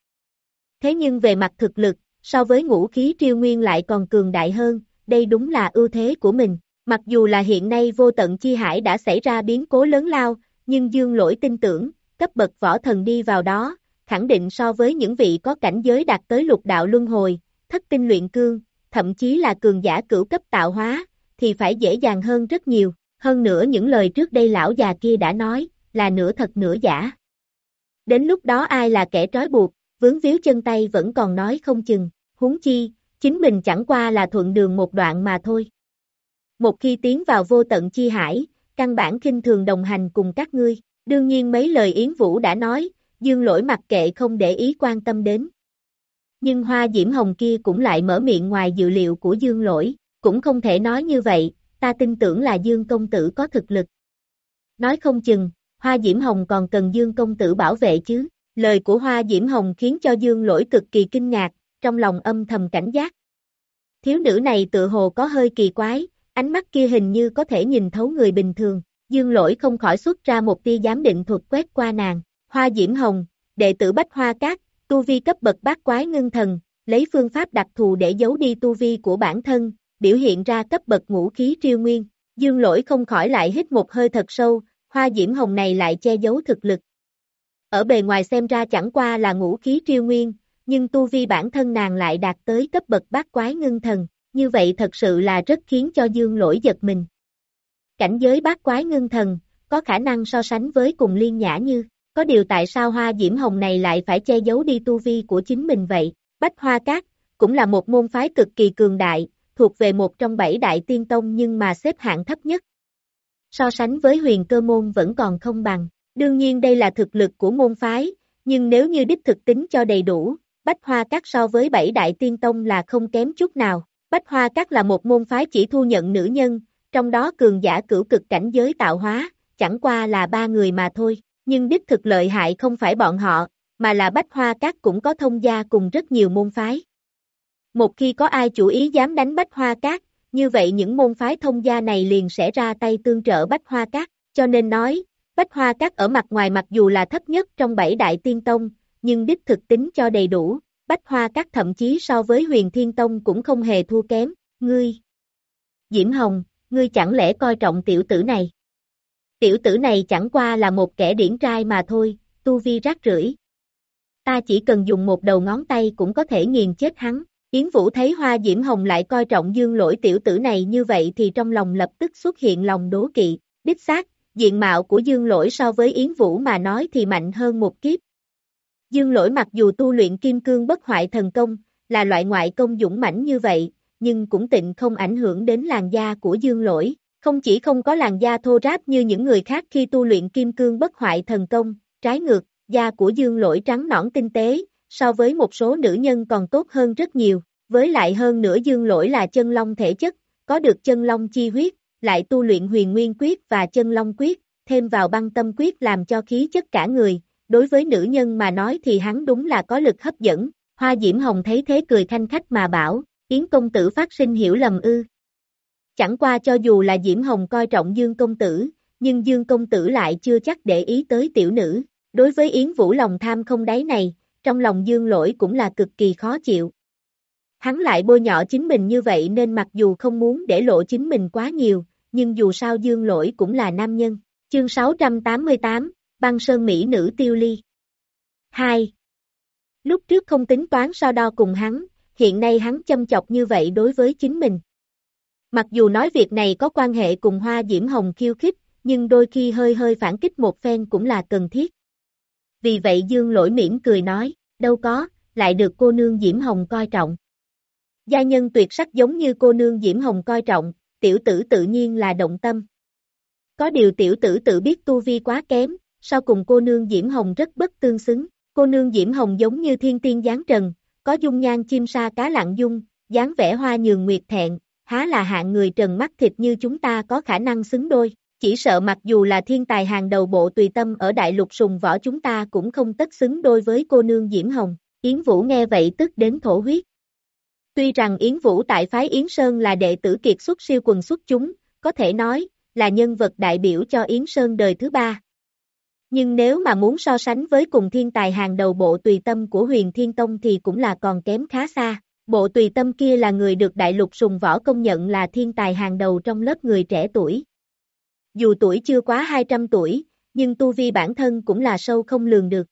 Thế nhưng về mặt thực lực, so với ngũ khí triêu nguyên lại còn cường đại hơn, đây đúng là ưu thế của mình. Mặc dù là hiện nay vô tận chi hải đã xảy ra biến cố lớn lao, nhưng dương lỗi tin tưởng, cấp bậc võ thần đi vào đó, khẳng định so với những vị có cảnh giới đạt tới lục đạo luân hồi, thất tinh luyện cương, thậm chí là cường giả cửu cấp tạo hóa, thì phải dễ dàng hơn rất nhiều, hơn nữa những lời trước đây lão già kia đã nói, là nửa thật nửa giả. Đến lúc đó ai là kẻ trói buộc, vướng víu chân tay vẫn còn nói không chừng, huống chi, chính mình chẳng qua là thuận đường một đoạn mà thôi. Một khi tiến vào vô tận chi hải, căn bản kinh thường đồng hành cùng các ngươi, đương nhiên mấy lời Yến Vũ đã nói, dương lỗi mặc kệ không để ý quan tâm đến. Nhưng hoa diễm hồng kia cũng lại mở miệng ngoài dự liệu của dương lỗi, cũng không thể nói như vậy, ta tin tưởng là dương công tử có thực lực. Nói không chừng, hoa diễm hồng còn cần dương công tử bảo vệ chứ, lời của hoa diễm hồng khiến cho dương lỗi cực kỳ kinh ngạc, trong lòng âm thầm cảnh giác. Thiếu nữ này tự hồ có hơi kỳ quái, ánh mắt kia hình như có thể nhìn thấu người bình thường, dương lỗi không khỏi xuất ra một tia giám định thuật quét qua nàng, hoa diễm hồng, đệ tử bách hoa cát, tu vi cấp bậc bát quái ngưng thần, lấy phương pháp đặc thù để giấu đi tu vi của bản thân, biểu hiện ra cấp bậc ngũ khí triêu nguyên, dương lỗi không khỏi lại hít một hơi thật sâu, hoa diễm hồng này lại che giấu thực lực. Ở bề ngoài xem ra chẳng qua là ngũ khí triêu nguyên, nhưng tu vi bản thân nàng lại đạt tới cấp bậc bát quái ngưng thần, như vậy thật sự là rất khiến cho dương lỗi giật mình. Cảnh giới bát quái ngưng thần, có khả năng so sánh với cùng liên nhã như, có điều tại sao hoa diễm hồng này lại phải che giấu đi tu vi của chính mình vậy, bách hoa cát, cũng là một môn phái cực kỳ cường đại, thuộc về một trong bảy đại tiên tông nhưng mà xếp hạng thấp nhất. So sánh với huyền cơ môn vẫn còn không bằng, đương nhiên đây là thực lực của môn phái, nhưng nếu như đích thực tính cho đầy đủ, Bách Hoa Các so với bảy đại tiên tông là không kém chút nào. Bách Hoa Các là một môn phái chỉ thu nhận nữ nhân, trong đó cường giả cửu cực cảnh giới tạo hóa, chẳng qua là ba người mà thôi, nhưng đích thực lợi hại không phải bọn họ, mà là Bách Hoa Các cũng có thông gia cùng rất nhiều môn phái. Một khi có ai chủ ý dám đánh Bách Hoa Các, như vậy những môn phái thông gia này liền sẽ ra tay tương trợ Bách Hoa Các, cho nên nói, Bách Hoa Các ở mặt ngoài mặc dù là thấp nhất trong bảy đại tiên tông, nhưng đích thực tính cho đầy đủ, Bách Hoa Các thậm chí so với huyền thiên tông cũng không hề thua kém, ngươi. Diễm Hồng, ngươi chẳng lẽ coi trọng tiểu tử này? Tiểu tử này chẳng qua là một kẻ điển trai mà thôi, tu vi rác rưởi. Ta chỉ cần dùng một đầu ngón tay cũng có thể nghiền chết hắn. Yến Vũ thấy Hoa Diễm Hồng lại coi trọng dương lỗi tiểu tử này như vậy thì trong lòng lập tức xuất hiện lòng đố kỵ, đích xác, diện mạo của dương lỗi so với Yến Vũ mà nói thì mạnh hơn một kiếp. Dương lỗi mặc dù tu luyện kim cương bất hoại thần công, là loại ngoại công dũng mãnh như vậy, nhưng cũng tịnh không ảnh hưởng đến làn da của dương lỗi, không chỉ không có làn da thô ráp như những người khác khi tu luyện kim cương bất hoại thần công, trái ngược, da của dương lỗi trắng nõn tinh tế, so với một số nữ nhân còn tốt hơn rất nhiều, với lại hơn nữa dương lỗi là chân long thể chất, có được chân long chi huyết, lại tu luyện huyền nguyên quyết và chân long quyết, thêm vào băng tâm quyết làm cho khí chất cả người, đối với nữ nhân mà nói thì hắn đúng là có lực hấp dẫn, hoa diễm hồng thấy thế cười thanh khách mà bảo, Yến công tử phát sinh hiểu lầm ư. Chẳng qua cho dù là diễm hồng coi trọng dương công tử, nhưng dương công tử lại chưa chắc để ý tới tiểu nữ, đối với Yến Vũ lòng tham không đáy này, trong lòng dương lỗi cũng là cực kỳ khó chịu. Hắn lại bôi nhọ chính mình như vậy nên mặc dù không muốn để lộ chính mình quá nhiều, nhưng dù sao dương lỗi cũng là nam nhân. Chương 688, băng sơn Mỹ nữ tiêu ly. 2. Lúc trước không tính toán so đo cùng hắn, hiện nay hắn châm chọc như vậy đối với chính mình. Mặc dù nói việc này có quan hệ cùng hoa diễm hồng khiêu khích, nhưng đôi khi hơi hơi phản kích một phen cũng là cần thiết. Vì vậy Dương lỗi mỉm cười nói, đâu có, lại được cô nương Diễm Hồng coi trọng. Gia nhân tuyệt sắc giống như cô nương Diễm Hồng coi trọng, tiểu tử tự nhiên là động tâm. Có điều tiểu tử tự biết tu vi quá kém, sau cùng cô nương Diễm Hồng rất bất tương xứng, cô nương Diễm Hồng giống như thiên tiên giáng trần, có dung nhan chim sa cá lặng dung, dáng vẻ hoa nhường nguyệt thẹn, há là hạng người trần mắt thịt như chúng ta có khả năng xứng đôi, chỉ sợ mặc dù là thiên tài hàng đầu bộ tùy tâm ở đại lục sùng võ chúng ta cũng không tất xứng đôi với cô nương Diễm Hồng, Yến Vũ nghe vậy tức đến thổ huyết. Tuy rằng Yến Vũ tại phái Yến Sơn là đệ tử kiệt xuất siêu quần xuất chúng, có thể nói, là nhân vật đại biểu cho Yến Sơn đời thứ ba, nhưng nếu mà muốn so sánh với cùng thiên tài hàng đầu bộ tùy tâm của huyền thiên tông thì cũng là còn kém khá xa. Bộ tùy tâm kia là người được đại lục sùng võ công nhận là thiên tài hàng đầu trong lớp người trẻ tuổi. Dù tuổi chưa quá 200 tuổi, nhưng tu vi bản thân cũng là sâu không lường được.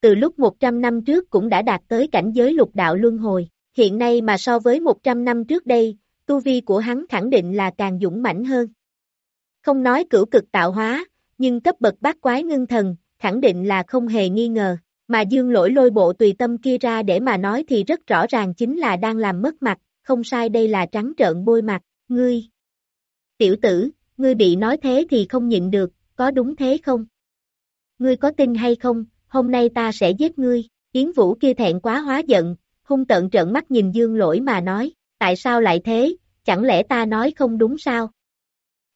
Từ lúc 100 năm trước cũng đã đạt tới cảnh giới lục đạo luân hồi, hiện nay mà so với 100 năm trước đây, tu vi của hắn khẳng định là càng dũng mãnh hơn. Không nói cửu cực tạo hóa, nhưng cấp bậc bát quái ngưng thần, khẳng định là không hề nghi ngờ, mà dương lỗi lôi bộ tùy tâm kia ra để mà nói thì rất rõ ràng chính là đang làm mất mặt, không sai đây là trắng trợn bôi mặt, ngươi. Tiểu tử, ngươi bị nói thế thì không nhịn được, có đúng thế không? Ngươi có tin hay không, hôm nay ta sẽ giết ngươi, Yến Vũ kia thẹn quá hóa giận, hung tận trợn mắt nhìn dương lỗi mà nói, tại sao lại thế, chẳng lẽ ta nói không đúng sao?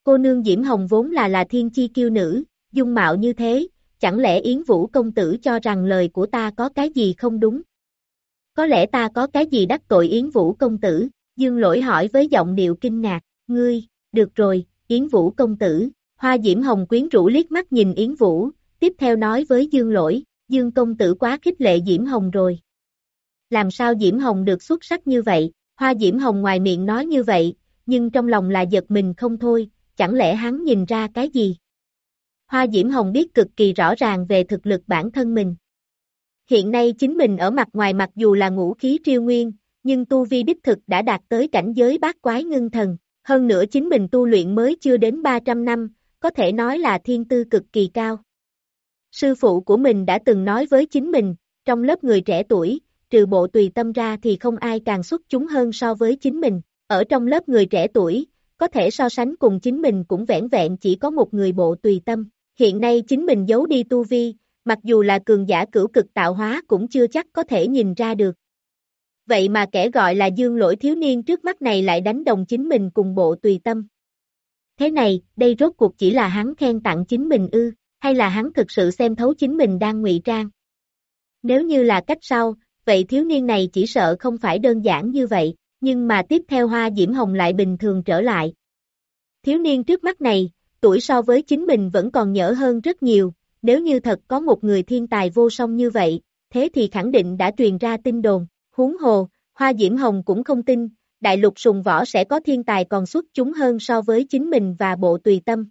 Cô nương Diễm Hồng vốn là là thiên chi kiêu nữ, dung mạo như thế, chẳng lẽ Yến Vũ công tử cho rằng lời của ta có cái gì không đúng? Có lẽ ta có cái gì đắc tội Yến Vũ công tử? Dương lỗi hỏi với giọng điệu kinh ngạc, ngươi, được rồi, Yến Vũ công tử, Hoa Diễm Hồng quyến rũ liếc mắt nhìn Yến Vũ, tiếp theo nói với Dương lỗi, Dương công tử quá khích lệ Diễm Hồng rồi. Làm sao Diễm Hồng được xuất sắc như vậy, Hoa Diễm Hồng ngoài miệng nói như vậy, nhưng trong lòng là giật mình không thôi, chẳng lẽ hắn nhìn ra cái gì? Hoa Diễm Hồng biết cực kỳ rõ ràng về thực lực bản thân mình. Hiện nay chính mình ở mặt ngoài mặc dù là ngũ khí triêu nguyên, nhưng tu vi đích thực đã đạt tới cảnh giới bát quái ngưng thần. Hơn nữa chính mình tu luyện mới chưa đến 300 năm, có thể nói là thiên tư cực kỳ cao. Sư phụ của mình đã từng nói với chính mình, trong lớp người trẻ tuổi, trừ bộ tùy tâm ra thì không ai càng xuất chúng hơn so với chính mình. Ở trong lớp người trẻ tuổi, có thể so sánh cùng chính mình cũng vẹn vẹn chỉ có một người bộ tùy tâm. Hiện nay chính mình giấu đi tu vi, mặc dù là cường giả cửu cực tạo hóa cũng chưa chắc có thể nhìn ra được. Vậy mà kẻ gọi là dương lỗi thiếu niên trước mắt này lại đánh đồng chính mình cùng bộ tùy tâm. Thế này, đây rốt cuộc chỉ là hắn khen tặng chính mình ư, hay là hắn thực sự xem thấu chính mình đang ngụy trang. Nếu như là cách sau, vậy thiếu niên này chỉ sợ không phải đơn giản như vậy, nhưng mà tiếp theo hoa diễm hồng lại bình thường trở lại. Thiếu niên trước mắt này, tuổi so với chính mình vẫn còn nhở hơn rất nhiều, nếu như thật có một người thiên tài vô song như vậy, thế thì khẳng định đã truyền ra tin đồn, huống hồ, hoa diễm hồng cũng không tin, đại lục sùng võ sẽ có thiên tài còn xuất chúng hơn so với chính mình và bộ tùy tâm.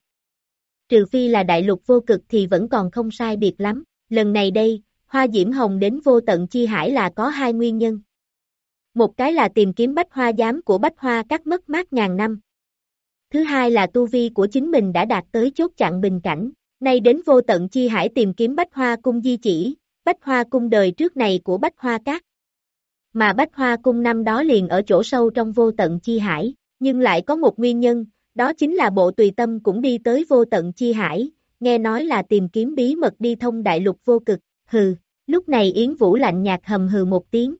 Trừ phi là đại lục vô cực thì vẫn còn không sai biệt lắm, lần này đây, hoa diễm hồng đến vô tận chi hải là có hai nguyên nhân. Một cái là tìm kiếm bách hoa giám của bách hoa các mất mát ngàn năm. Thứ hai là tu vi của chính mình đã đạt tới chốt chặn bình cảnh, nay đến vô tận chi hải tìm kiếm bách hoa cung di chỉ, bách hoa cung đời trước này của bách hoa cát. Mà bách hoa cung năm đó liền ở chỗ sâu trong vô tận chi hải, nhưng lại có một nguyên nhân, đó chính là bộ tùy tâm cũng đi tới vô tận chi hải, nghe nói là tìm kiếm bí mật đi thông đại lục vô cực, hừ, lúc này Yến Vũ lạnh nhạt hầm hừ một tiếng,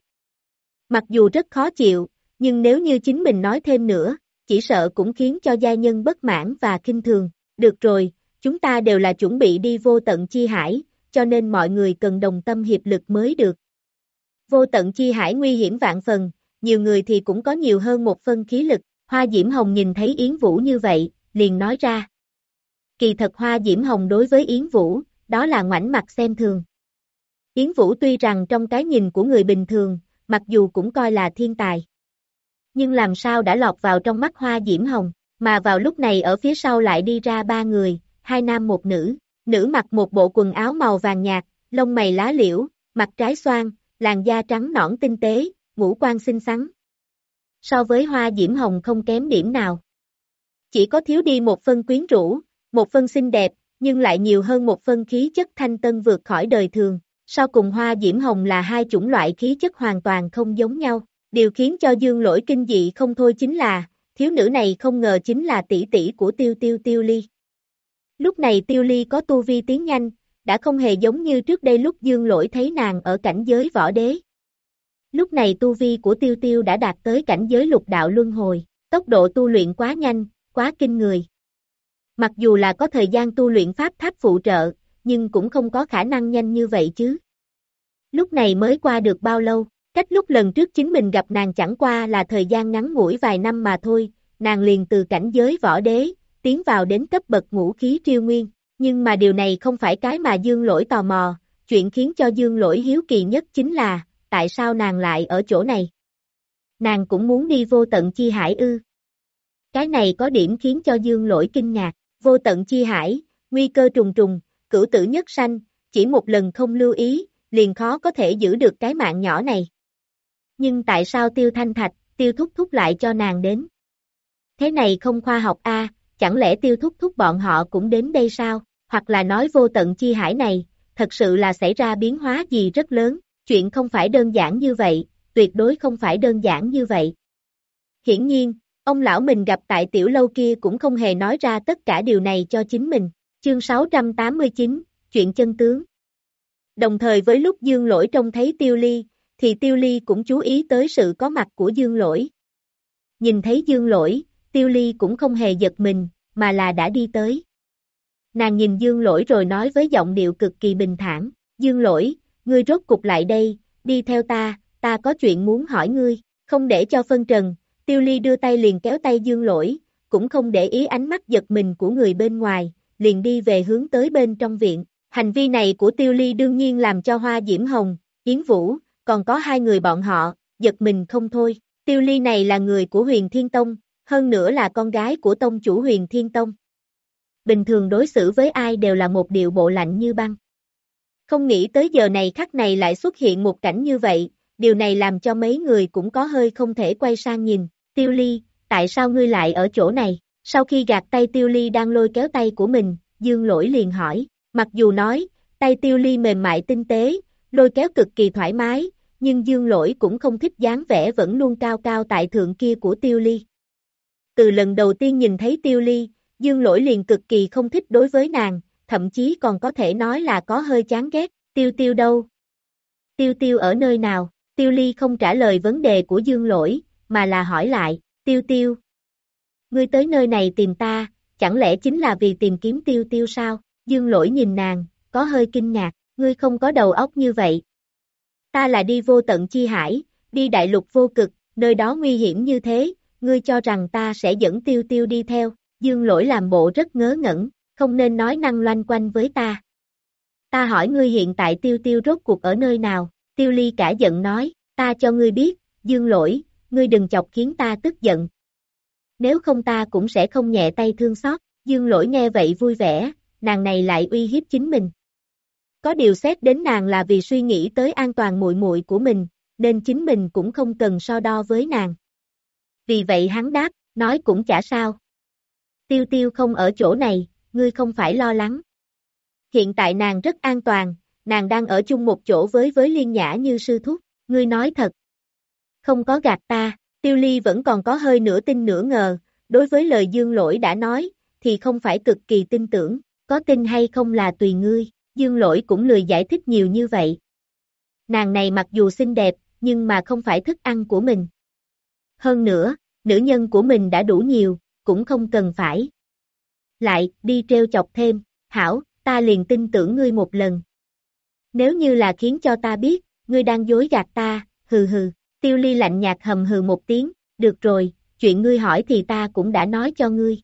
Mặc dù rất khó chịu, nhưng nếu như chính mình nói thêm nữa, chỉ sợ cũng khiến cho gia nhân bất mãn và kinh thường. Được rồi, chúng ta đều là chuẩn bị đi vô tận chi hải, cho nên mọi người cần đồng tâm hiệp lực mới được. Vô tận chi hải nguy hiểm vạn phần, nhiều người thì cũng có nhiều hơn một phân khí lực. Hoa Diễm Hồng nhìn thấy Yến Vũ như vậy, liền nói ra. Kỳ thật Hoa Diễm Hồng đối với Yến Vũ, đó là ngoảnh mặt xem thường. Yến Vũ tuy rằng trong cái nhìn của người bình thường, mặc dù cũng coi là thiên tài. Nhưng làm sao đã lọt vào trong mắt hoa diễm hồng, mà vào lúc này ở phía sau lại đi ra ba người, hai nam một nữ, nữ mặc một bộ quần áo màu vàng nhạt, lông mày lá liễu, mặt trái xoan, làn da trắng nõn tinh tế, ngũ quan xinh xắn. So với hoa diễm hồng không kém điểm nào. Chỉ có thiếu đi một phân quyến rũ, một phân xinh đẹp, nhưng lại nhiều hơn một phân khí chất thanh tân vượt khỏi đời thường, sau cùng hoa diễm hồng là hai chủng loại khí chất hoàn toàn không giống nhau. Điều khiến cho dương lỗi kinh dị không thôi chính là, thiếu nữ này không ngờ chính là tỷ tỷ của tiêu tiêu tiêu ly. Lúc này tiêu ly có tu vi tiến nhanh, đã không hề giống như trước đây lúc dương lỗi thấy nàng ở cảnh giới võ đế. Lúc này tu vi của tiêu tiêu đã đạt tới cảnh giới lục đạo luân hồi, tốc độ tu luyện quá nhanh, quá kinh người. Mặc dù là có thời gian tu luyện pháp tháp phụ trợ, nhưng cũng không có khả năng nhanh như vậy chứ. Lúc này mới qua được bao lâu, cách lúc lần trước chính mình gặp nàng chẳng qua là thời gian ngắn ngủi vài năm mà thôi, nàng liền từ cảnh giới võ đế, tiến vào đến cấp bậc ngũ khí triêu nguyên, nhưng mà điều này không phải cái mà Dương Lỗi tò mò, chuyện khiến cho Dương Lỗi hiếu kỳ nhất chính là, tại sao nàng lại ở chỗ này? Nàng cũng muốn đi vô tận chi hải ư. Cái này có điểm khiến cho Dương Lỗi kinh ngạc, vô tận chi hải, nguy cơ trùng trùng, cửu tử nhất sanh, chỉ một lần không lưu ý, liền khó có thể giữ được cái mạng nhỏ này. Nhưng tại sao tiêu thanh thạch, tiêu thúc thúc lại cho nàng đến? Thế này không khoa học a, chẳng lẽ tiêu thúc thúc bọn họ cũng đến đây sao? Hoặc là nói vô tận chi hải này, thật sự là xảy ra biến hóa gì rất lớn, chuyện không phải đơn giản như vậy, tuyệt đối không phải đơn giản như vậy. Hiển nhiên, ông lão mình gặp tại tiểu lâu kia cũng không hề nói ra tất cả điều này cho chính mình. Chương 689, Chuyện chân tướng Đồng thời với lúc Dương Lỗi trông thấy Tiêu Ly, thì Tiêu Ly cũng chú ý tới sự có mặt của Dương Lỗi. Nhìn thấy Dương Lỗi, Tiêu Ly cũng không hề giật mình, mà là đã đi tới. Nàng nhìn Dương Lỗi rồi nói với giọng điệu cực kỳ bình thản, Dương Lỗi, ngươi rốt cục lại đây, đi theo ta, ta có chuyện muốn hỏi ngươi, không để cho phân trần, Tiêu Ly đưa tay liền kéo tay Dương Lỗi, cũng không để ý ánh mắt giật mình của người bên ngoài, liền đi về hướng tới bên trong viện. Hành vi này của Tiêu Ly đương nhiên làm cho Hoa Diễm Hồng, Yến Vũ, còn có hai người bọn họ, giật mình không thôi. Tiêu Ly này là người của huyền Thiên Tông, hơn nữa là con gái của tông chủ huyền Thiên Tông. Bình thường đối xử với ai đều là một điều bộ lạnh như băng. Không nghĩ tới giờ này khắc này lại xuất hiện một cảnh như vậy, điều này làm cho mấy người cũng có hơi không thể quay sang nhìn. Tiêu Ly, tại sao ngươi lại ở chỗ này? Sau khi gạt tay Tiêu Ly đang lôi kéo tay của mình, Dương Lỗi liền hỏi, mặc dù nói, tay Tiêu Ly mềm mại tinh tế, lôi kéo cực kỳ thoải mái, nhưng Dương Lỗi cũng không thích dáng vẻ vẫn luôn cao cao tại thượng kia của Tiêu Ly. Từ lần đầu tiên nhìn thấy Tiêu Ly, Dương Lỗi liền cực kỳ không thích đối với nàng, thậm chí còn có thể nói là có hơi chán ghét, Tiêu Tiêu đâu? Tiêu Tiêu ở nơi nào? Tiêu Ly không trả lời vấn đề của Dương Lỗi, mà là hỏi lại, Tiêu Tiêu. Ngươi tới nơi này tìm ta, chẳng lẽ chính là vì tìm kiếm Tiêu Tiêu sao? Dương Lỗi nhìn nàng, có hơi kinh ngạc, ngươi không có đầu óc như vậy. Ta là đi vô tận chi hải, đi đại lục vô cực, nơi đó nguy hiểm như thế, ngươi cho rằng ta sẽ dẫn Tiêu Tiêu đi theo, Dương Lỗi làm bộ rất ngớ ngẩn, không nên nói năng loanh quanh với ta. Ta hỏi ngươi hiện tại Tiêu Tiêu rốt cuộc ở nơi nào, Tiêu Ly cả giận nói, ta cho ngươi biết, Dương Lỗi, ngươi đừng chọc khiến ta tức giận. Nếu không ta cũng sẽ không nhẹ tay thương xót, Dương Lỗi nghe vậy vui vẻ, nàng này lại uy hiếp chính mình. Có điều xét đến nàng là vì suy nghĩ tới an toàn muội muội của mình, nên chính mình cũng không cần so đo với nàng. Vì vậy hắn đáp, nói cũng chả sao. Tiêu tiêu không ở chỗ này, ngươi không phải lo lắng. Hiện tại nàng rất an toàn, nàng đang ở chung một chỗ với với liên nhã như sư thúc, ngươi nói thật. Không có gạt ta, tiêu ly vẫn còn có hơi nửa tin nửa ngờ, đối với lời dương lỗi đã nói, thì không phải cực kỳ tin tưởng, có tin hay không là tùy ngươi, dương lỗi cũng lười giải thích nhiều như vậy. Nàng này mặc dù xinh đẹp, nhưng mà không phải thức ăn của mình. Hơn nữa, nữ nhân của mình đã đủ nhiều, cũng không cần phải. Lại, đi treo chọc thêm, hảo, ta liền tin tưởng ngươi một lần. Nếu như là khiến cho ta biết, ngươi đang dối gạt ta, hừ hừ, tiêu ly lạnh nhạt hầm hừ một tiếng, được rồi, chuyện ngươi hỏi thì ta cũng đã nói cho ngươi.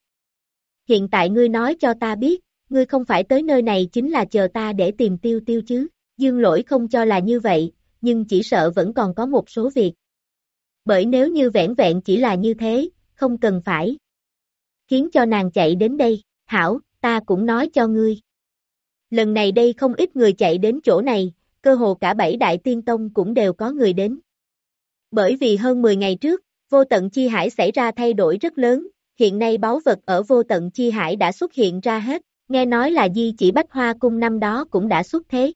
Hiện tại ngươi nói cho ta biết, ngươi không phải tới nơi này chính là chờ ta để tìm tiêu tiêu chứ, dương lỗi không cho là như vậy, nhưng chỉ sợ vẫn còn có một số việc. Bởi nếu như vẹn vẹn chỉ là như thế, không cần phải. Khiến cho nàng chạy đến đây, hảo, ta cũng nói cho ngươi. Lần này đây không ít người chạy đến chỗ này, cơ hồ cả bảy đại tiên tông cũng đều có người đến. Bởi vì hơn 10 ngày trước, vô tận chi hải xảy ra thay đổi rất lớn, hiện nay báu vật ở vô tận chi hải đã xuất hiện ra hết, nghe nói là di chỉ bách hoa cung năm đó cũng đã xuất thế.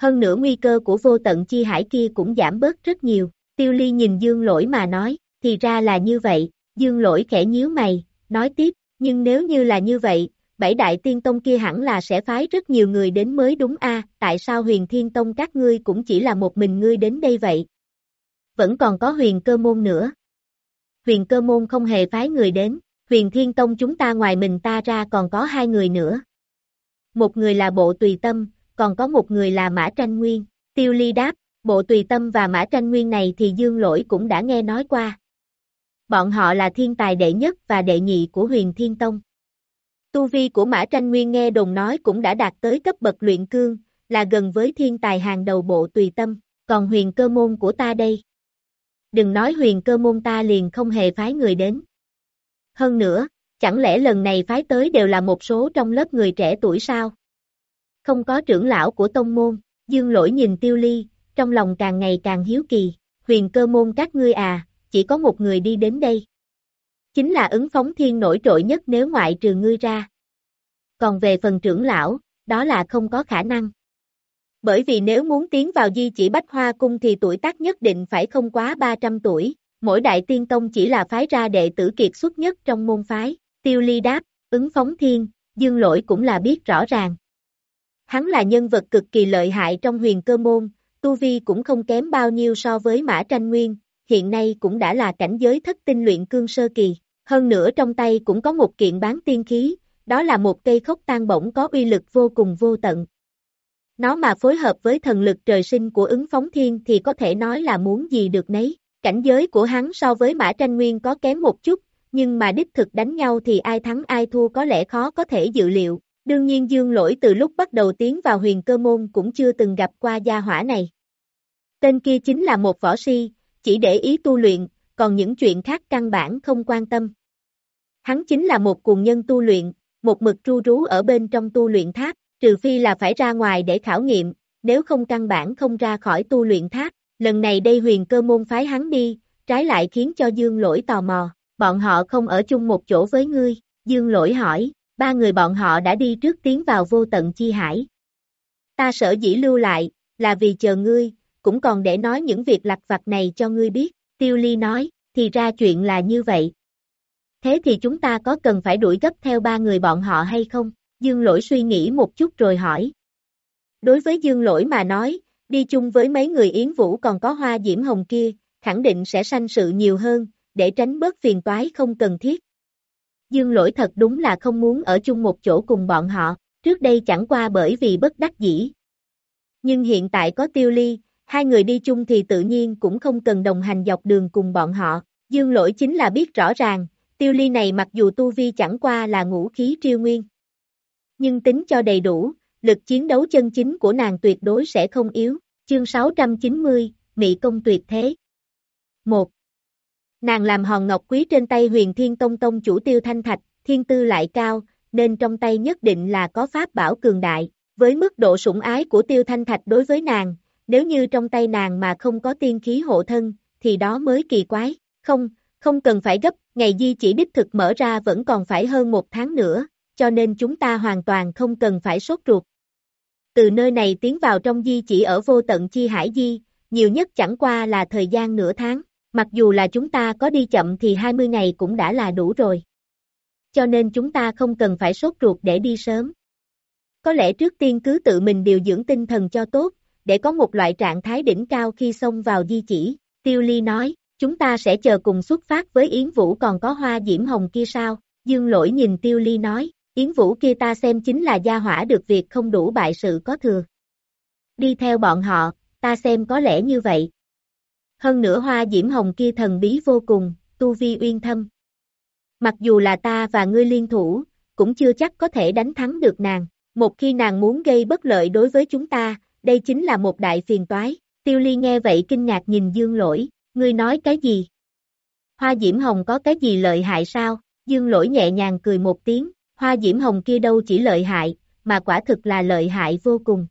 Hơn nữa nguy cơ của vô tận chi hải kia cũng giảm bớt rất nhiều, tiêu ly nhìn dương lỗi mà nói, thì ra là như vậy, dương lỗi khẽ nhíu mày, nói tiếp, nhưng nếu như là như vậy, bảy đại tiên tông kia hẳn là sẽ phái rất nhiều người đến mới đúng a tại sao huyền thiên tông các ngươi cũng chỉ là một mình ngươi đến đây vậy? Vẫn còn có huyền cơ môn nữa. Huyền cơ môn không hề phái người đến, huyền thiên tông chúng ta ngoài mình ta ra còn có hai người nữa. Một người là bộ tùy tâm, còn có một người là mã tranh nguyên, tiêu ly đáp, bộ tùy tâm và mã tranh nguyên này thì dương lỗi cũng đã nghe nói qua. Bọn họ là thiên tài đệ nhất và đệ nhị của huyền thiên tông. Tu vi của Mã Tranh Nguyên nghe đồn nói cũng đã đạt tới cấp bậc luyện cương, là gần với thiên tài hàng đầu bộ tùy tâm, còn huyền cơ môn của ta đây. Đừng nói huyền cơ môn ta liền không hề phái người đến. Hơn nữa, chẳng lẽ lần này phái tới đều là một số trong lớp người trẻ tuổi sao? Không có trưởng lão của tông môn, dương lỗi nhìn tiêu ly, trong lòng càng ngày càng hiếu kỳ, huyền cơ môn các ngươi à, chỉ có một người đi đến đây. chính là ứng phóng thiên nổi trội nhất nếu ngoại trừ ngươi ra. Còn về phần trưởng lão, đó là không có khả năng. Bởi vì nếu muốn tiến vào di chỉ Bách Hoa Cung thì tuổi tác nhất định phải không quá 300 tuổi, mỗi đại tiên tông chỉ là phái ra đệ tử kiệt xuất nhất trong môn phái, tiêu ly đáp, ứng phóng thiên, dương lỗi cũng là biết rõ ràng. Hắn là nhân vật cực kỳ lợi hại trong huyền cơ môn, tu vi cũng không kém bao nhiêu so với mã tranh nguyên, hiện nay cũng đã là cảnh giới thất tinh luyện cương sơ kỳ, hơn nữa trong tay cũng có một kiện bán tiên khí, đó là một cây khốc tan bổng có uy lực vô cùng vô tận. Nó mà phối hợp với thần lực trời sinh của ứng phóng thiên thì có thể nói là muốn gì được nấy. Cảnh giới của hắn so với Mã Tranh Nguyên có kém một chút, nhưng mà đích thực đánh nhau thì ai thắng ai thua có lẽ khó có thể dự liệu. Đương nhiên Dương Lỗi từ lúc bắt đầu tiến vào huyền cơ môn cũng chưa từng gặp qua gia hỏa này. Tên kia chính là một võ si, chỉ để ý tu luyện, còn những chuyện khác căn bản không quan tâm. Hắn chính là một cuồng nhân tu luyện, một mực tru rú ở bên trong tu luyện tháp, trừ phi là phải ra ngoài để khảo nghiệm, nếu không căn bản không ra khỏi tu luyện tháp, lần này đây huyền cơ môn phái hắn đi, trái lại khiến cho Dương Lỗi tò mò, bọn họ không ở chung một chỗ với ngươi, Dương Lỗi hỏi, ba người bọn họ đã đi trước tiến vào vô tận chi hải. Ta sở dĩ lưu lại, là vì chờ ngươi, cũng còn để nói những việc lặt vặt này cho ngươi biết, Tiêu Ly nói, thì ra chuyện là như vậy. Thế thì chúng ta có cần phải đuổi gấp theo ba người bọn họ hay không? Dương lỗi suy nghĩ một chút rồi hỏi. Đối với dương lỗi mà nói, đi chung với mấy người Yến Vũ còn có hoa diễm hồng kia, khẳng định sẽ sanh sự nhiều hơn, để tránh bớt phiền toái không cần thiết. Dương lỗi thật đúng là không muốn ở chung một chỗ cùng bọn họ, trước đây chẳng qua bởi vì bất đắc dĩ. Nhưng hiện tại có tiêu ly, hai người đi chung thì tự nhiên cũng không cần đồng hành dọc đường cùng bọn họ. Dương lỗi chính là biết rõ ràng, tiêu ly này mặc dù tu vi chẳng qua là ngũ khí triêu nguyên nhưng tính cho đầy đủ, lực chiến đấu chân chính của nàng tuyệt đối sẽ không yếu. Chương 690, Mỹ Công tuyệt thế 1. Nàng làm hòn ngọc quý trên tay huyền thiên tông tông chủ tiêu thanh thạch, thiên tư lại cao, nên trong tay nhất định là có pháp bảo cường đại. Với mức độ sủng ái của tiêu thanh thạch đối với nàng, nếu như trong tay nàng mà không có tiên khí hộ thân, thì đó mới kỳ quái. Không, không cần phải gấp, ngày di chỉ đích thực mở ra vẫn còn phải hơn một tháng nữa, cho nên chúng ta hoàn toàn không cần phải sốt ruột. Từ nơi này tiến vào trong di chỉ ở vô tận chi hải di, nhiều nhất chẳng qua là thời gian nửa tháng, mặc dù là chúng ta có đi chậm thì 20 ngày cũng đã là đủ rồi. Cho nên chúng ta không cần phải sốt ruột để đi sớm. Có lẽ trước tiên cứ tự mình điều dưỡng tinh thần cho tốt, để có một loại trạng thái đỉnh cao khi xông vào di chỉ, Tiêu Ly nói, chúng ta sẽ chờ cùng xuất phát với Yến Vũ còn có hoa diễm hồng kia sao, Dương Lỗi nhìn Tiêu Ly nói, Yến Vũ kia ta xem chính là gia hỏa được việc không đủ bại sự có thừa. Đi theo bọn họ, ta xem có lẽ như vậy. Hơn nữa hoa diễm hồng kia thần bí vô cùng, tu vi uyên thâm. Mặc dù là ta và ngươi liên thủ, cũng chưa chắc có thể đánh thắng được nàng. Một khi nàng muốn gây bất lợi đối với chúng ta, đây chính là một đại phiền toái. Tiêu ly nghe vậy kinh ngạc nhìn dương lỗi, ngươi nói cái gì? Hoa diễm hồng có cái gì lợi hại sao? Dương lỗi nhẹ nhàng cười một tiếng, hoa diễm hồng kia đâu chỉ lợi hại, mà quả thực là lợi hại vô cùng.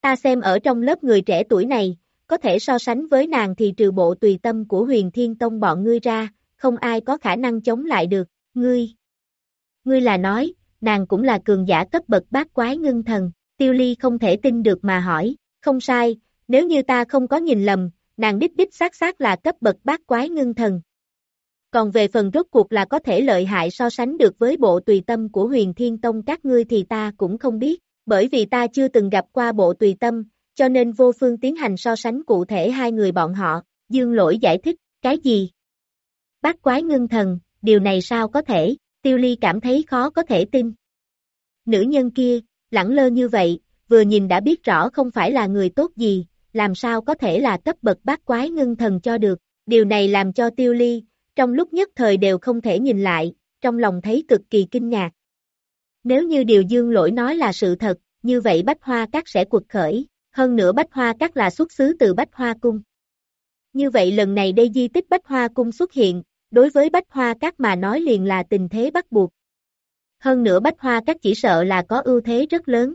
Ta xem ở trong lớp người trẻ tuổi này, có thể so sánh với nàng thì trừ bộ tùy tâm của huyền thiên tông bọn ngươi ra, không ai có khả năng chống lại được, ngươi. Ngươi là nói, nàng cũng là cường giả cấp bậc bát quái ngưng thần, tiêu ly không thể tin được mà hỏi, không sai, nếu như ta không có nhìn lầm, nàng đích đích xác xác là cấp bậc bát quái ngưng thần, còn về phần rốt cuộc là có thể lợi hại so sánh được với bộ tùy tâm của huyền thiên tông các ngươi thì ta cũng không biết, bởi vì ta chưa từng gặp qua bộ tùy tâm, cho nên vô phương tiến hành so sánh cụ thể hai người bọn họ, dương lỗi giải thích, cái gì? Bác quái ngưng thần, điều này sao có thể, tiêu ly cảm thấy khó có thể tin. Nữ nhân kia, lẳng lơ như vậy, vừa nhìn đã biết rõ không phải là người tốt gì, làm sao có thể là cấp bậc bác quái ngưng thần cho được, điều này làm cho tiêu ly, trong lúc nhất thời đều không thể nhìn lại, trong lòng thấy cực kỳ kinh ngạc. Nếu như điều dương lỗi nói là sự thật, như vậy Bách Hoa Các sẽ quật khởi, hơn nữa Bách Hoa Các là xuất xứ từ Bách Hoa Cung. Như vậy lần này đây di tích Bách Hoa Cung xuất hiện, đối với Bách Hoa Các mà nói liền là tình thế bắt buộc. Hơn nữa Bách Hoa Các chỉ sợ là có ưu thế rất lớn.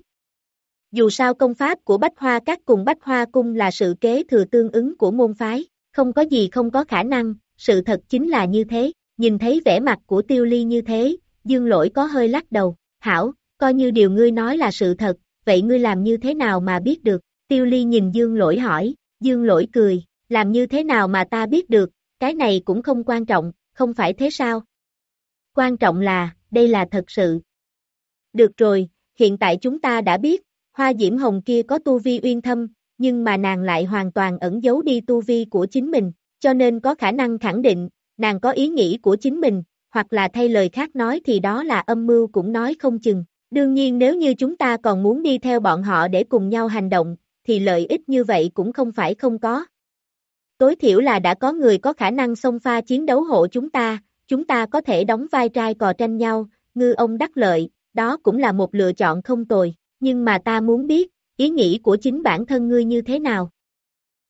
Dù sao công pháp của Bách Hoa Các cùng Bách Hoa Cung là sự kế thừa tương ứng của môn phái, không có gì không có khả năng, sự thật chính là như thế. nhìn thấy vẻ mặt của tiêu ly như thế, dương lỗi có hơi lắc đầu, hảo, coi như điều ngươi nói là sự thật, vậy ngươi làm như thế nào mà biết được, tiêu ly nhìn dương lỗi hỏi, dương lỗi cười, làm như thế nào mà ta biết được, cái này cũng không quan trọng, không phải thế sao? Quan trọng là, đây là thật sự. Được rồi, hiện tại chúng ta đã biết, hoa diễm hồng kia có tu vi uyên thâm, nhưng mà nàng lại hoàn toàn ẩn giấu đi tu vi của chính mình, cho nên có khả năng khẳng định, nàng có ý nghĩ của chính mình, hoặc là thay lời khác nói thì đó là âm mưu cũng nói không chừng. Đương nhiên nếu như chúng ta còn muốn đi theo bọn họ để cùng nhau hành động, thì lợi ích như vậy cũng không phải không có. Tối thiểu là đã có người có khả năng xông pha chiến đấu hộ chúng ta, chúng ta có thể đóng vai trai cò tranh nhau, ngư ông đắc lợi, đó cũng là một lựa chọn không tồi, nhưng mà ta muốn biết, ý nghĩ của chính bản thân ngươi như thế nào.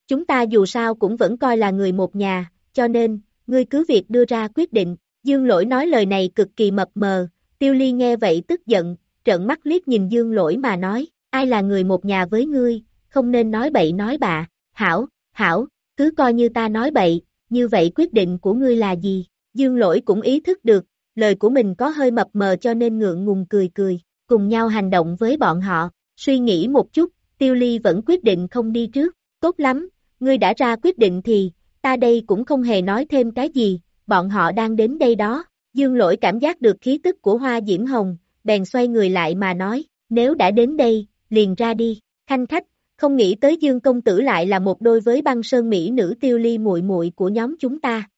Chúng ta dù sao cũng vẫn coi là người một nhà, cho nên, ngươi cứ việc đưa ra quyết định, dương lỗi nói lời này cực kỳ mập mờ, tiêu ly nghe vậy tức giận, trợn mắt liếc nhìn dương lỗi mà nói, ai là người một nhà với ngươi, không nên nói bậy nói bạ, hảo, hảo, cứ coi như ta nói bậy, như vậy quyết định của ngươi là gì? Dương lỗi cũng ý thức được, lời của mình có hơi mập mờ cho nên ngượng ngùng cười cười, cùng nhau hành động với bọn họ, suy nghĩ một chút, tiêu ly vẫn quyết định không đi trước, tốt lắm, ngươi đã ra quyết định thì, ta đây cũng không hề nói thêm cái gì, bọn họ đang đến đây đó, dương lỗi cảm giác được khí tức của hoa diễm hồng, bèn xoay người lại mà nói, nếu đã đến đây, liền ra đi, khanh khách, không nghĩ tới Dương công tử lại là một đôi với băng sơn mỹ nữ tiêu ly muội muội của nhóm chúng ta.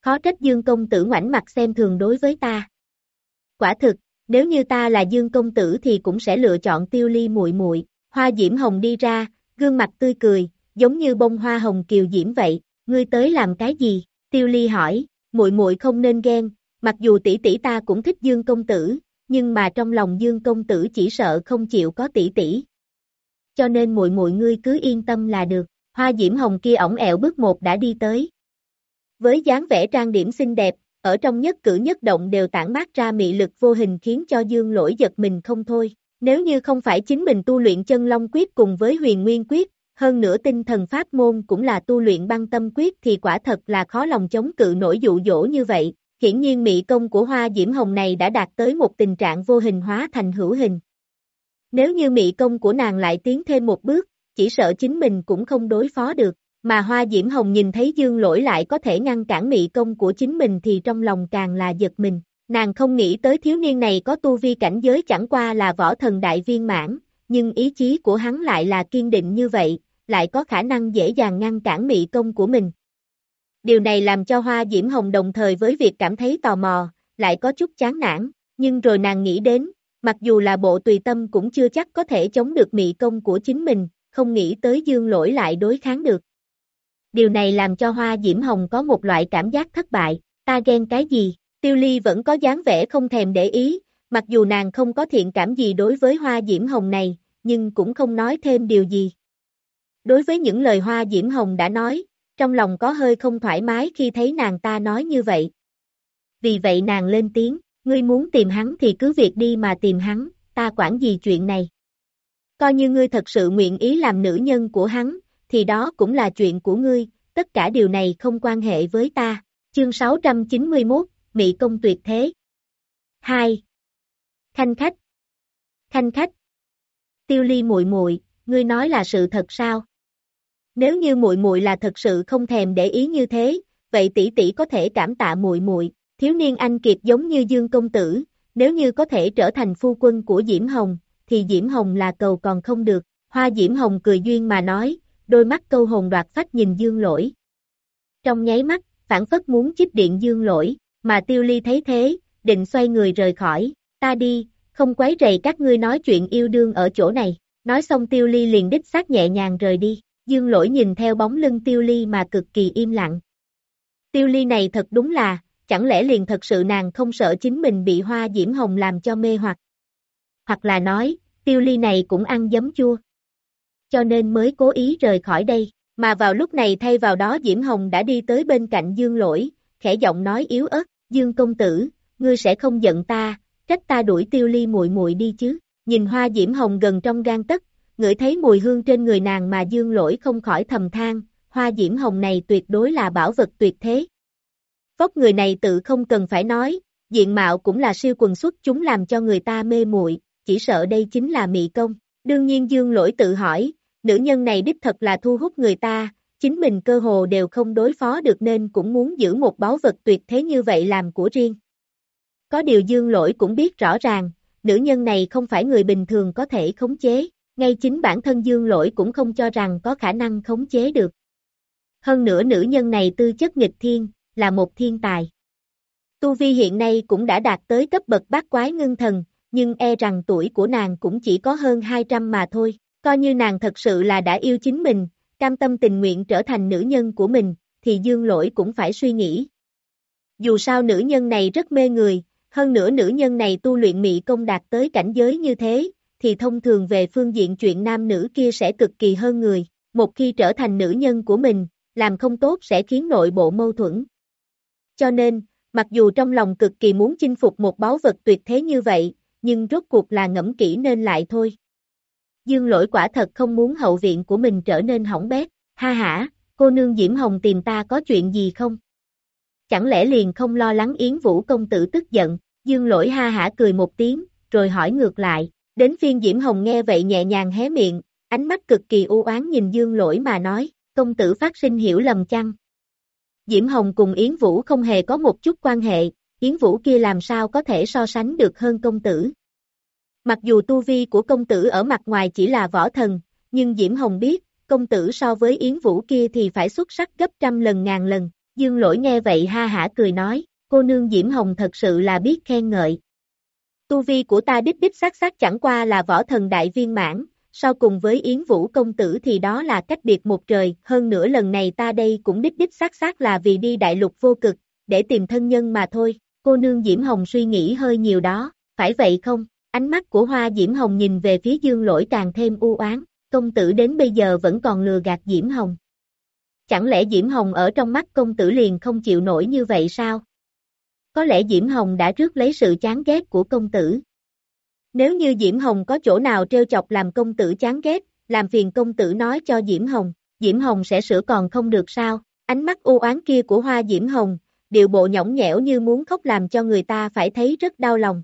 Khó trách Dương công tử ngoảnh mặt xem thường đối với ta. Quả thực, nếu như ta là Dương công tử thì cũng sẽ lựa chọn tiêu ly muội muội. Hoa Diễm Hồng đi ra, gương mặt tươi cười, giống như bông hoa hồng kiều diễm vậy, ngươi tới làm cái gì? Tiêu Ly hỏi, muội muội không nên ghen, mặc dù tỷ tỷ ta cũng thích Dương công tử, nhưng mà trong lòng Dương công tử chỉ sợ không chịu có tỷ tỷ, cho nên muội muội ngươi cứ yên tâm là được. Hoa diễm hồng kia ổng ẹo bước một đã đi tới. Với dáng vẻ trang điểm xinh đẹp, ở trong nhất cử nhất động đều tản mát ra mị lực vô hình khiến cho dương lỗi giật mình không thôi. Nếu như không phải chính mình tu luyện chân long quyết cùng với huyền nguyên quyết, hơn nữa tinh thần pháp môn cũng là tu luyện băng tâm quyết thì quả thật là khó lòng chống cự nổi dụ dỗ như vậy. Hiển nhiên mị công của hoa diễm hồng này đã đạt tới một tình trạng vô hình hóa thành hữu hình. Nếu như mị công của nàng lại tiến thêm một bước, chỉ sợ chính mình cũng không đối phó được, mà Hoa Diễm Hồng nhìn thấy Dương Lỗi lại có thể ngăn cản mị công của chính mình thì trong lòng càng là giật mình. Nàng không nghĩ tới thiếu niên này có tu vi cảnh giới chẳng qua là võ thần đại viên mãn, nhưng ý chí của hắn lại là kiên định như vậy, lại có khả năng dễ dàng ngăn cản mị công của mình. Điều này làm cho Hoa Diễm Hồng đồng thời với việc cảm thấy tò mò, lại có chút chán nản, nhưng rồi nàng nghĩ đến, mặc dù là bộ tùy tâm cũng chưa chắc có thể chống được mị công của chính mình, không nghĩ tới dương lỗi lại đối kháng được. Điều này làm cho Hoa Diễm Hồng có một loại cảm giác thất bại, ta ghen cái gì, tiêu ly vẫn có dáng vẻ không thèm để ý, mặc dù nàng không có thiện cảm gì đối với Hoa Diễm Hồng này, nhưng cũng không nói thêm điều gì. Đối với những lời Hoa Diễm Hồng đã nói, trong lòng có hơi không thoải mái khi thấy nàng ta nói như vậy. Vì vậy nàng lên tiếng, Ngươi muốn tìm hắn thì cứ việc đi mà tìm hắn, ta quản gì chuyện này. Coi như ngươi thật sự nguyện ý làm nữ nhân của hắn, thì đó cũng là chuyện của ngươi, tất cả điều này không quan hệ với ta. Chương 691, Mỹ Công Tuyệt Thế 2. Khanh khách Khanh khách Tiêu ly muội muội, ngươi nói là sự thật sao? Nếu như muội muội là thật sự không thèm để ý như thế, vậy tỷ tỷ có thể cảm tạ muội muội. Thiếu niên anh kiệt giống như Dương Công Tử, nếu như có thể trở thành phu quân của Diễm Hồng, thì Diễm Hồng là cầu còn không được. Hoa Diễm Hồng cười duyên mà nói, đôi mắt câu hồn đoạt phách nhìn Dương Lỗi. Trong nháy mắt, phản phất muốn chích điện Dương Lỗi, mà Tiêu Ly thấy thế, định xoay người rời khỏi, ta đi, không quấy rầy các ngươi nói chuyện yêu đương ở chỗ này. Nói xong Tiêu Ly liền đích xác nhẹ nhàng rời đi, Dương Lỗi nhìn theo bóng lưng Tiêu Ly mà cực kỳ im lặng. Tiêu Ly này thật đúng là, chẳng lẽ liền thật sự nàng không sợ chính mình bị hoa diễm hồng làm cho mê hoặc. Hoặc là nói, tiêu ly này cũng ăn giấm chua. Cho nên mới cố ý rời khỏi đây, mà vào lúc này thay vào đó Diễm Hồng đã đi tới bên cạnh Dương Lỗi, khẽ giọng nói yếu ớt, Dương công tử, ngươi sẽ không giận ta, trách ta đuổi tiêu ly muội muội đi chứ, nhìn hoa Diễm Hồng gần trong gan tất, ngửi thấy mùi hương trên người nàng mà Dương Lỗi không khỏi thầm than, hoa Diễm Hồng này tuyệt đối là bảo vật tuyệt thế. Vóc người này tự không cần phải nói, diện mạo cũng là siêu quần xuất chúng làm cho người ta mê muội, chỉ sợ đây chính là mị công. Đương nhiên Dương Lỗi tự hỏi, nữ nhân này đích thật là thu hút người ta, chính mình cơ hồ đều không đối phó được nên cũng muốn giữ một báu vật tuyệt thế như vậy làm của riêng. Có điều Dương Lỗi cũng biết rõ ràng, nữ nhân này không phải người bình thường có thể khống chế, ngay chính bản thân Dương Lỗi cũng không cho rằng có khả năng khống chế được. Hơn nữa nữ nhân này tư chất nghịch thiên, là một thiên tài. Tu Vi hiện nay cũng đã đạt tới cấp bậc bát quái ngưng thần, nhưng e rằng tuổi của nàng cũng chỉ có hơn 200 mà thôi, coi như nàng thật sự là đã yêu chính mình, cam tâm tình nguyện trở thành nữ nhân của mình, thì dương lỗi cũng phải suy nghĩ. Dù sao nữ nhân này rất mê người, hơn nữa nữ nhân này tu luyện mị công đạt tới cảnh giới như thế, thì thông thường về phương diện chuyện nam nữ kia sẽ cực kỳ hơn người, một khi trở thành nữ nhân của mình, làm không tốt sẽ khiến nội bộ mâu thuẫn. Cho nên, mặc dù trong lòng cực kỳ muốn chinh phục một báu vật tuyệt thế như vậy, nhưng rốt cuộc là ngẫm kỹ nên lại thôi. Dương lỗi quả thật không muốn hậu viện của mình trở nên hỏng bét, ha ha, cô nương Diễm Hồng tìm ta có chuyện gì không? Chẳng lẽ liền không lo lắng Yến Vũ công tử tức giận, dương lỗi ha hả cười một tiếng, rồi hỏi ngược lại, đến phiên Diễm Hồng nghe vậy nhẹ nhàng hé miệng, ánh mắt cực kỳ u oán nhìn dương lỗi mà nói, công tử phát sinh hiểu lầm chăng? Diễm Hồng cùng Yến Vũ không hề có một chút quan hệ, Yến Vũ kia làm sao có thể so sánh được hơn công tử. Mặc dù tu vi của công tử ở mặt ngoài chỉ là võ thần, nhưng Diễm Hồng biết, công tử so với Yến Vũ kia thì phải xuất sắc gấp trăm lần ngàn lần. Dương lỗi nghe vậy ha hả cười nói, cô nương Diễm Hồng thật sự là biết khen ngợi. Tu vi của ta đích đích xác xác chẳng qua là võ thần đại viên mãn, sau cùng với Yến Vũ công tử thì đó là cách biệt một trời, hơn nữa lần này ta đây cũng đích đích xác xác là vì đi đại lục vô cực, để tìm thân nhân mà thôi, cô nương Diễm Hồng suy nghĩ hơi nhiều đó, phải vậy không? Ánh mắt của Hoa Diễm Hồng nhìn về phía Dương Lỗi càng thêm u oán, công tử đến bây giờ vẫn còn lừa gạt Diễm Hồng. Chẳng lẽ Diễm Hồng ở trong mắt công tử liền không chịu nổi như vậy sao? Có lẽ Diễm Hồng đã rước lấy sự chán ghét của công tử. Nếu như Diễm Hồng có chỗ nào trêu chọc làm công tử chán ghét, làm phiền công tử nói cho Diễm Hồng, Diễm Hồng sẽ sửa còn không được sao? Ánh mắt u oán kia của Hoa Diễm Hồng, điệu bộ nhõng nhẽo như muốn khóc làm cho người ta phải thấy rất đau lòng.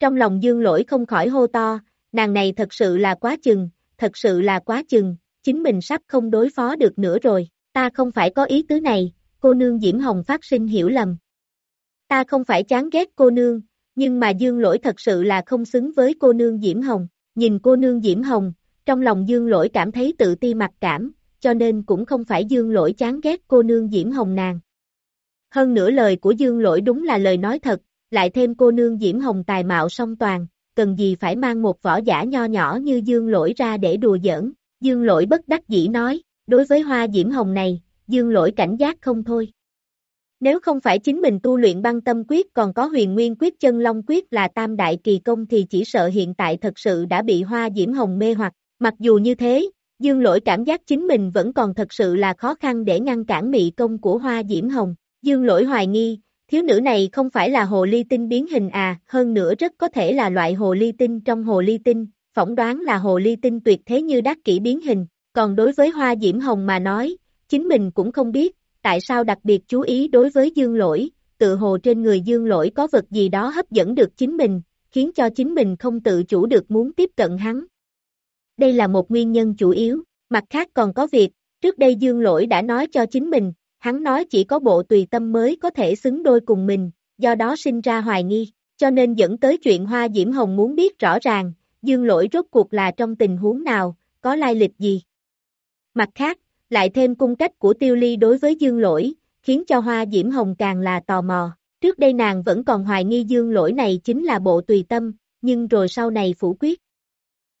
Trong lòng dương lỗi không khỏi hô to, nàng này thật sự là quá chừng, thật sự là quá chừng, chính mình sắp không đối phó được nữa rồi, ta không phải có ý tứ này, cô nương Diễm Hồng phát sinh hiểu lầm. Ta không phải chán ghét cô nương, nhưng mà dương lỗi thật sự là không xứng với cô nương Diễm Hồng, nhìn cô nương Diễm Hồng, trong lòng dương lỗi cảm thấy tự ti mặc cảm, cho nên cũng không phải dương lỗi chán ghét cô nương Diễm Hồng nàng. Hơn nữa lời của dương lỗi đúng là lời nói thật, lại thêm cô nương Diễm Hồng tài mạo song toàn, cần gì phải mang một võ giả nho nhỏ như Dương Lỗi ra để đùa giỡn, Dương Lỗi bất đắc dĩ nói, đối với hoa Diễm Hồng này, Dương Lỗi cảnh giác không thôi. Nếu không phải chính mình tu luyện băng tâm quyết còn có huyền nguyên quyết chân long quyết là tam đại kỳ công thì chỉ sợ hiện tại thật sự đã bị hoa Diễm Hồng mê hoặc, mặc dù như thế, Dương Lỗi cảm giác chính mình vẫn còn thật sự là khó khăn để ngăn cản mị công của hoa Diễm Hồng. Dương Lỗi hoài nghi, Thiếu nữ này không phải là hồ ly tinh biến hình à, hơn nữa rất có thể là loại hồ ly tinh trong hồ ly tinh, phỏng đoán là hồ ly tinh tuyệt thế như đắc kỷ biến hình, còn đối với hoa diễm hồng mà nói, chính mình cũng không biết, tại sao đặc biệt chú ý đối với dương lỗi, tự hồ trên người dương lỗi có vật gì đó hấp dẫn được chính mình, khiến cho chính mình không tự chủ được muốn tiếp cận hắn. Đây là một nguyên nhân chủ yếu, mặt khác còn có việc, trước đây dương lỗi đã nói cho chính mình, Hắn nói chỉ có bộ tùy tâm mới có thể xứng đôi cùng mình, do đó sinh ra hoài nghi, cho nên dẫn tới chuyện Hoa Diễm Hồng muốn biết rõ ràng, dương lỗi rốt cuộc là trong tình huống nào, có lai lịch gì. Mặt khác, lại thêm cung cách của tiêu ly đối với dương lỗi, khiến cho Hoa Diễm Hồng càng là tò mò. Trước đây nàng vẫn còn hoài nghi dương lỗi này chính là bộ tùy tâm, nhưng rồi sau này phủ quyết.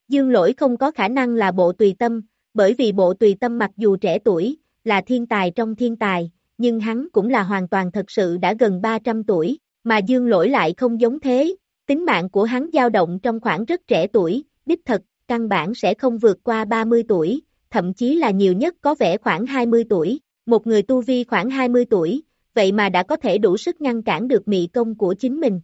Dương lỗi không có khả năng là bộ tùy tâm, bởi vì bộ tùy tâm mặc dù trẻ tuổi, là thiên tài trong thiên tài, nhưng hắn cũng là hoàn toàn thật sự đã gần 300 tuổi, mà dương lỗi lại không giống thế, tính mạng của hắn dao động trong khoảng rất trẻ tuổi, đích thật, căn bản sẽ không vượt qua 30 tuổi, thậm chí là nhiều nhất có vẻ khoảng 20 tuổi, một người tu vi khoảng 20 tuổi, vậy mà đã có thể đủ sức ngăn cản được mị công của chính mình.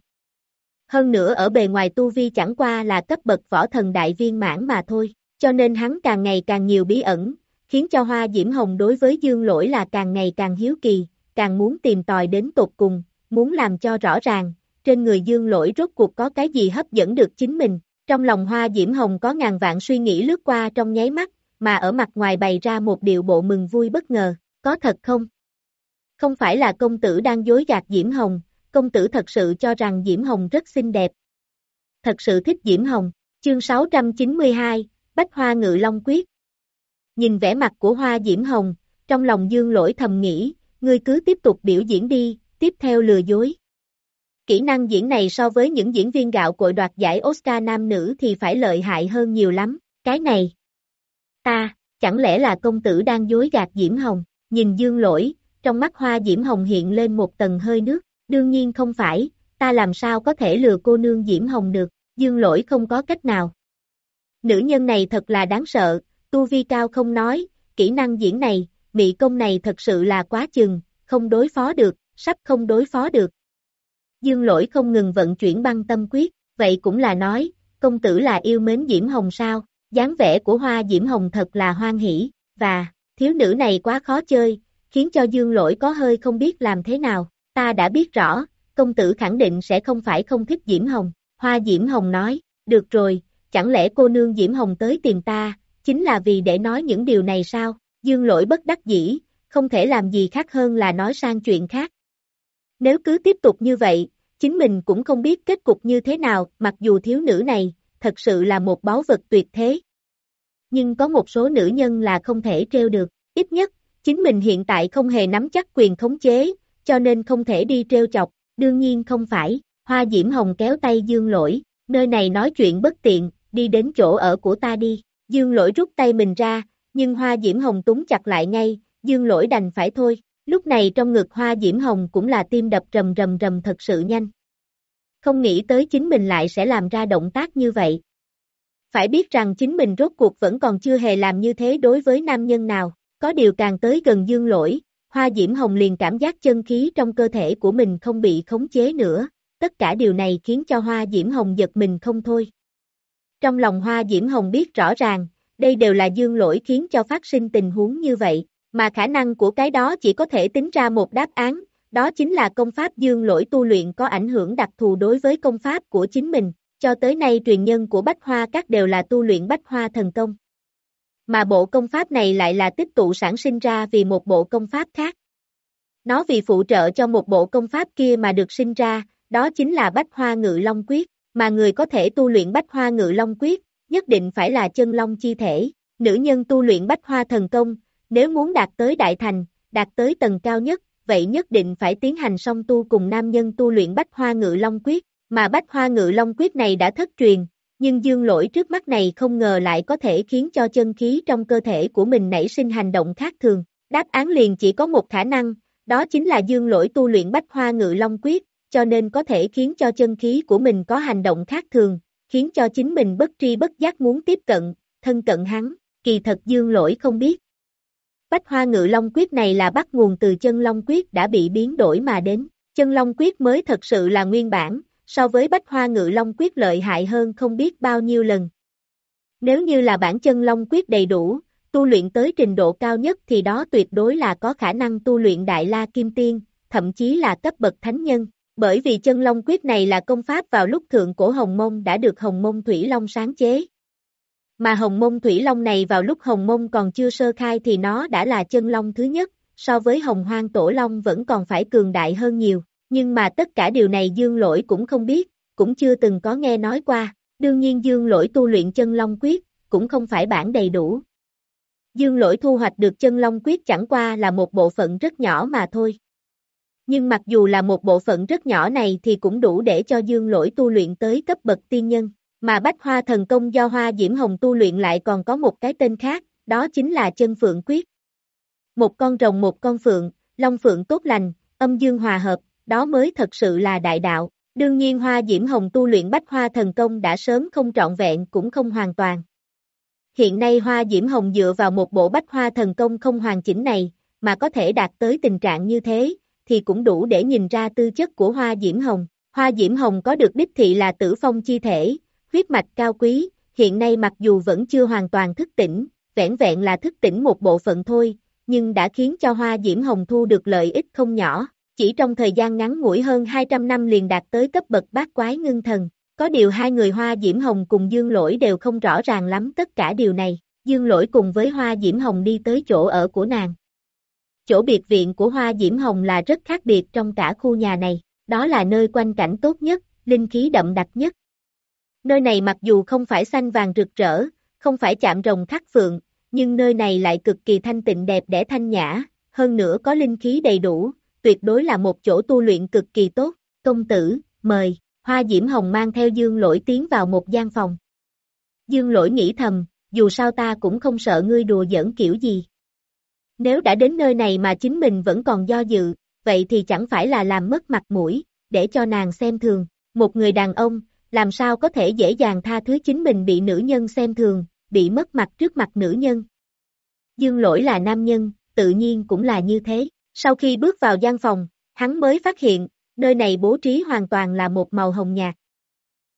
Hơn nữa ở bề ngoài tu vi chẳng qua là cấp bậc võ thần đại viên mãn mà thôi, cho nên hắn càng ngày càng nhiều bí ẩn, khiến cho hoa diễm hồng đối với dương lỗi là càng ngày càng hiếu kỳ, càng muốn tìm tòi đến tột cùng, muốn làm cho rõ ràng, trên người dương lỗi rốt cuộc có cái gì hấp dẫn được chính mình. Trong lòng hoa diễm hồng có ngàn vạn suy nghĩ lướt qua trong nháy mắt, mà ở mặt ngoài bày ra một điệu bộ mừng vui bất ngờ, có thật không? Không phải là công tử đang dối gạt Diễm Hồng, công tử thật sự cho rằng Diễm Hồng rất xinh đẹp. Thật sự thích Diễm Hồng, chương 692, Bách Hoa Ngự Long Quyết. Nhìn vẻ mặt của Hoa Diễm Hồng, trong lòng dương lỗi thầm nghĩ, ngươi cứ tiếp tục biểu diễn đi, tiếp theo lừa dối. Kỹ năng diễn này so với những diễn viên gạo cội đoạt giải Oscar nam nữ thì phải lợi hại hơn nhiều lắm, cái này. Ta, chẳng lẽ là công tử đang dối gạt Diễm Hồng, nhìn dương lỗi, trong mắt hoa Diễm Hồng hiện lên một tầng hơi nước, đương nhiên không phải, ta làm sao có thể lừa cô nương Diễm Hồng được, dương lỗi không có cách nào. Nữ nhân này thật là đáng sợ, tu vi cao không nói, kỹ năng diễn này, mị công này thật sự là quá chừng, không đối phó được, sắp không đối phó được. Dương lỗi không ngừng vận chuyển băng tâm quyết, vậy cũng là nói, công tử là yêu mến Diễm Hồng sao, dáng vẻ của hoa Diễm Hồng thật là hoan hỷ, và, thiếu nữ này quá khó chơi, khiến cho dương lỗi có hơi không biết làm thế nào, ta đã biết rõ, công tử khẳng định sẽ không phải không thích Diễm Hồng, hoa Diễm Hồng nói, được rồi, chẳng lẽ cô nương Diễm Hồng tới tìm ta, chính là vì để nói những điều này sao, dương lỗi bất đắc dĩ, không thể làm gì khác hơn là nói sang chuyện khác. Nếu cứ tiếp tục như vậy, chính mình cũng không biết kết cục như thế nào, mặc dù thiếu nữ này, thật sự là một báu vật tuyệt thế. Nhưng có một số nữ nhân là không thể treo được, ít nhất, chính mình hiện tại không hề nắm chắc quyền khống chế, cho nên không thể đi treo chọc, đương nhiên không phải, hoa diễm hồng kéo tay dương lỗi, nơi này nói chuyện bất tiện, đi đến chỗ ở của ta đi, dương lỗi rút tay mình ra, nhưng hoa diễm hồng túng chặt lại ngay, dương lỗi đành phải thôi, lúc này trong ngực hoa diễm hồng cũng là tim đập rầm rầm rầm thật sự nhanh. Không nghĩ tới chính mình lại sẽ làm ra động tác như vậy. Phải biết rằng chính mình rốt cuộc vẫn còn chưa hề làm như thế đối với nam nhân nào. Có điều càng tới gần dương lỗi, hoa diễm hồng liền cảm giác chân khí trong cơ thể của mình không bị khống chế nữa, tất cả điều này khiến cho hoa diễm hồng giật mình không thôi. Trong lòng hoa diễm hồng biết rõ ràng, đây đều là dương lỗi khiến cho phát sinh tình huống như vậy, mà khả năng của cái đó chỉ có thể tính ra một đáp án, đó chính là công pháp dương lỗi tu luyện có ảnh hưởng đặc thù đối với công pháp của chính mình, cho tới nay truyền nhân của Bách Hoa các đều là tu luyện Bách Hoa thần công mà bộ công pháp này lại là tích tụ sản sinh ra vì một bộ công pháp khác. Nó vì phụ trợ cho một bộ công pháp kia mà được sinh ra, đó chính là Bách Hoa Ngự Long Quyết, mà người có thể tu luyện Bách Hoa Ngự Long Quyết, nhất định phải là chân long chi thể. Nữ nhân tu luyện Bách Hoa thần công, nếu muốn đạt tới đại thành, đạt tới tầng cao nhất, vậy nhất định phải tiến hành song tu cùng nam nhân tu luyện Bách Hoa Ngự Long Quyết, mà Bách Hoa Ngự Long Quyết này đã thất truyền, nhưng dương lỗi trước mắt này không ngờ lại có thể khiến cho chân khí trong cơ thể của mình nảy sinh hành động khác thường. Đáp án liền chỉ có một khả năng, đó chính là dương lỗi tu luyện bách hoa ngự long quyết, cho nên có thể khiến cho chân khí của mình có hành động khác thường, khiến cho chính mình bất tri bất giác muốn tiếp cận, thân cận hắn, kỳ thật dương lỗi không biết. Bách hoa ngự long quyết này là bắt nguồn từ chân long quyết đã bị biến đổi mà đến, chân long quyết mới thật sự là nguyên bản, so với bách hoa ngự long quyết lợi hại hơn không biết bao nhiêu lần. Nếu như là bản chân long quyết đầy đủ, tu luyện tới trình độ cao nhất thì đó tuyệt đối là có khả năng tu luyện đại la kim tiên, thậm chí là cấp bậc thánh nhân, bởi vì chân long quyết này là công pháp vào lúc thượng cổ Hồng Mông đã được Hồng Mông Thủy Long sáng chế. Mà Hồng Mông Thủy Long này vào lúc Hồng Mông còn chưa sơ khai thì nó đã là chân long thứ nhất, so với Hồng Hoang Tổ Long vẫn còn phải cường đại hơn nhiều. Nhưng mà tất cả điều này Dương Lỗi cũng không biết, cũng chưa từng có nghe nói qua, đương nhiên Dương Lỗi tu luyện chân Long Quyết, cũng không phải bản đầy đủ. Dương Lỗi thu hoạch được chân Long Quyết chẳng qua là một bộ phận rất nhỏ mà thôi. Nhưng mặc dù là một bộ phận rất nhỏ này thì cũng đủ để cho Dương Lỗi tu luyện tới cấp bậc tiên nhân, mà Bách Hoa Thần Công do Hoa Diễm Hồng tu luyện lại còn có một cái tên khác, đó chính là chân Phượng Quyết. Một con rồng một con phượng, long phượng tốt lành, âm dương hòa hợp, đó mới thật sự là đại đạo. Đương nhiên hoa diễm hồng tu luyện bách hoa thần công đã sớm không trọn vẹn cũng không hoàn toàn. Hiện nay hoa diễm hồng dựa vào một bộ bách hoa thần công không hoàn chỉnh này, mà có thể đạt tới tình trạng như thế, thì cũng đủ để nhìn ra tư chất của hoa diễm hồng. Hoa diễm hồng có được đích thị là tử phong chi thể, huyết mạch cao quý, hiện nay mặc dù vẫn chưa hoàn toàn thức tỉnh, vẹn vẹn là thức tỉnh một bộ phận thôi, nhưng đã khiến cho Hoa Diễm Hồng thu được lợi ích không nhỏ, chỉ trong thời gian ngắn ngủi hơn 200 năm liền đạt tới cấp bậc bát quái ngưng thần. Có điều hai người Hoa Diễm Hồng cùng Dương Lỗi đều không rõ ràng lắm tất cả điều này, Dương Lỗi cùng với Hoa Diễm Hồng đi tới chỗ ở của nàng. Chỗ biệt viện của Hoa Diễm Hồng là rất khác biệt trong cả khu nhà này, đó là nơi quanh cảnh tốt nhất, linh khí đậm đặc nhất. Nơi này mặc dù không phải xanh vàng rực rỡ, không phải chạm rồng khắc phượng, nhưng nơi này lại cực kỳ thanh tịnh đẹp để thanh nhã, hơn nữa có linh khí đầy đủ, tuyệt đối là một chỗ tu luyện cực kỳ tốt. Công tử, mời, Hoa Diễm Hồng mang theo Dương Lỗi tiến vào một gian phòng. Dương Lỗi nghĩ thầm, dù sao ta cũng không sợ ngươi đùa giỡn kiểu gì. Nếu đã đến nơi này mà chính mình vẫn còn do dự, vậy thì chẳng phải là làm mất mặt mũi, để cho nàng xem thường. Một người đàn ông, làm sao có thể dễ dàng tha thứ chính mình bị nữ nhân xem thường, bị mất mặt trước mặt nữ nhân. Dương lỗi là nam nhân, tự nhiên cũng là như thế. Sau khi bước vào gian phòng, hắn mới phát hiện, nơi này bố trí hoàn toàn là một màu hồng nhạt.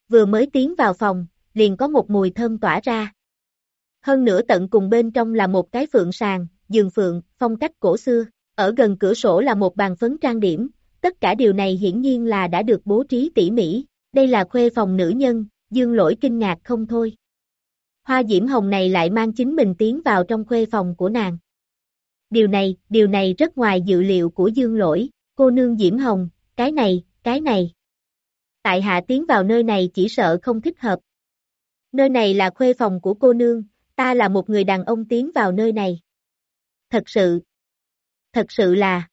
Vừa mới tiến vào phòng, liền có một mùi thơm tỏa ra. Hơn nữa tận cùng bên trong là một cái phượng sàng, giường phượng, phong cách cổ xưa. Ở gần cửa sổ là một bàn phấn trang điểm, tất cả điều này hiển nhiên là đã được bố trí tỉ mỉ. Đây là khuê phòng nữ nhân, dương lỗi kinh ngạc không thôi. Hoa diễm hồng này lại mang chính mình tiến vào trong khuê phòng của nàng. Điều này, điều này rất ngoài dự liệu của dương lỗi, cô nương diễm hồng, cái này, cái này. Tại hạ tiến vào nơi này chỉ sợ không thích hợp. Nơi này là khuê phòng của cô nương, ta là một người đàn ông tiến vào nơi này. Thật sự, thật sự là,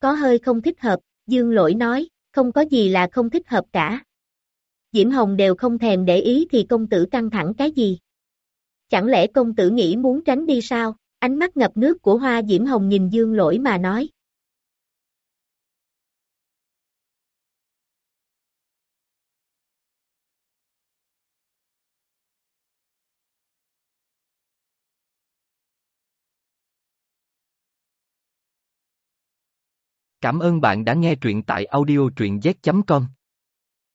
có hơi không thích hợp, dương lỗi nói, không có gì là không thích hợp cả. Diễm Hồng đều không thèm để ý thì công tử căng thẳng cái gì. Chẳng lẽ công tử nghĩ muốn tránh đi sao? Ánh mắt ngập nước của hoa Diễm Hồng nhìn dương lỗi mà nói. Cảm ơn bạn đã nghe truyện tại audiotruyenzet. Com.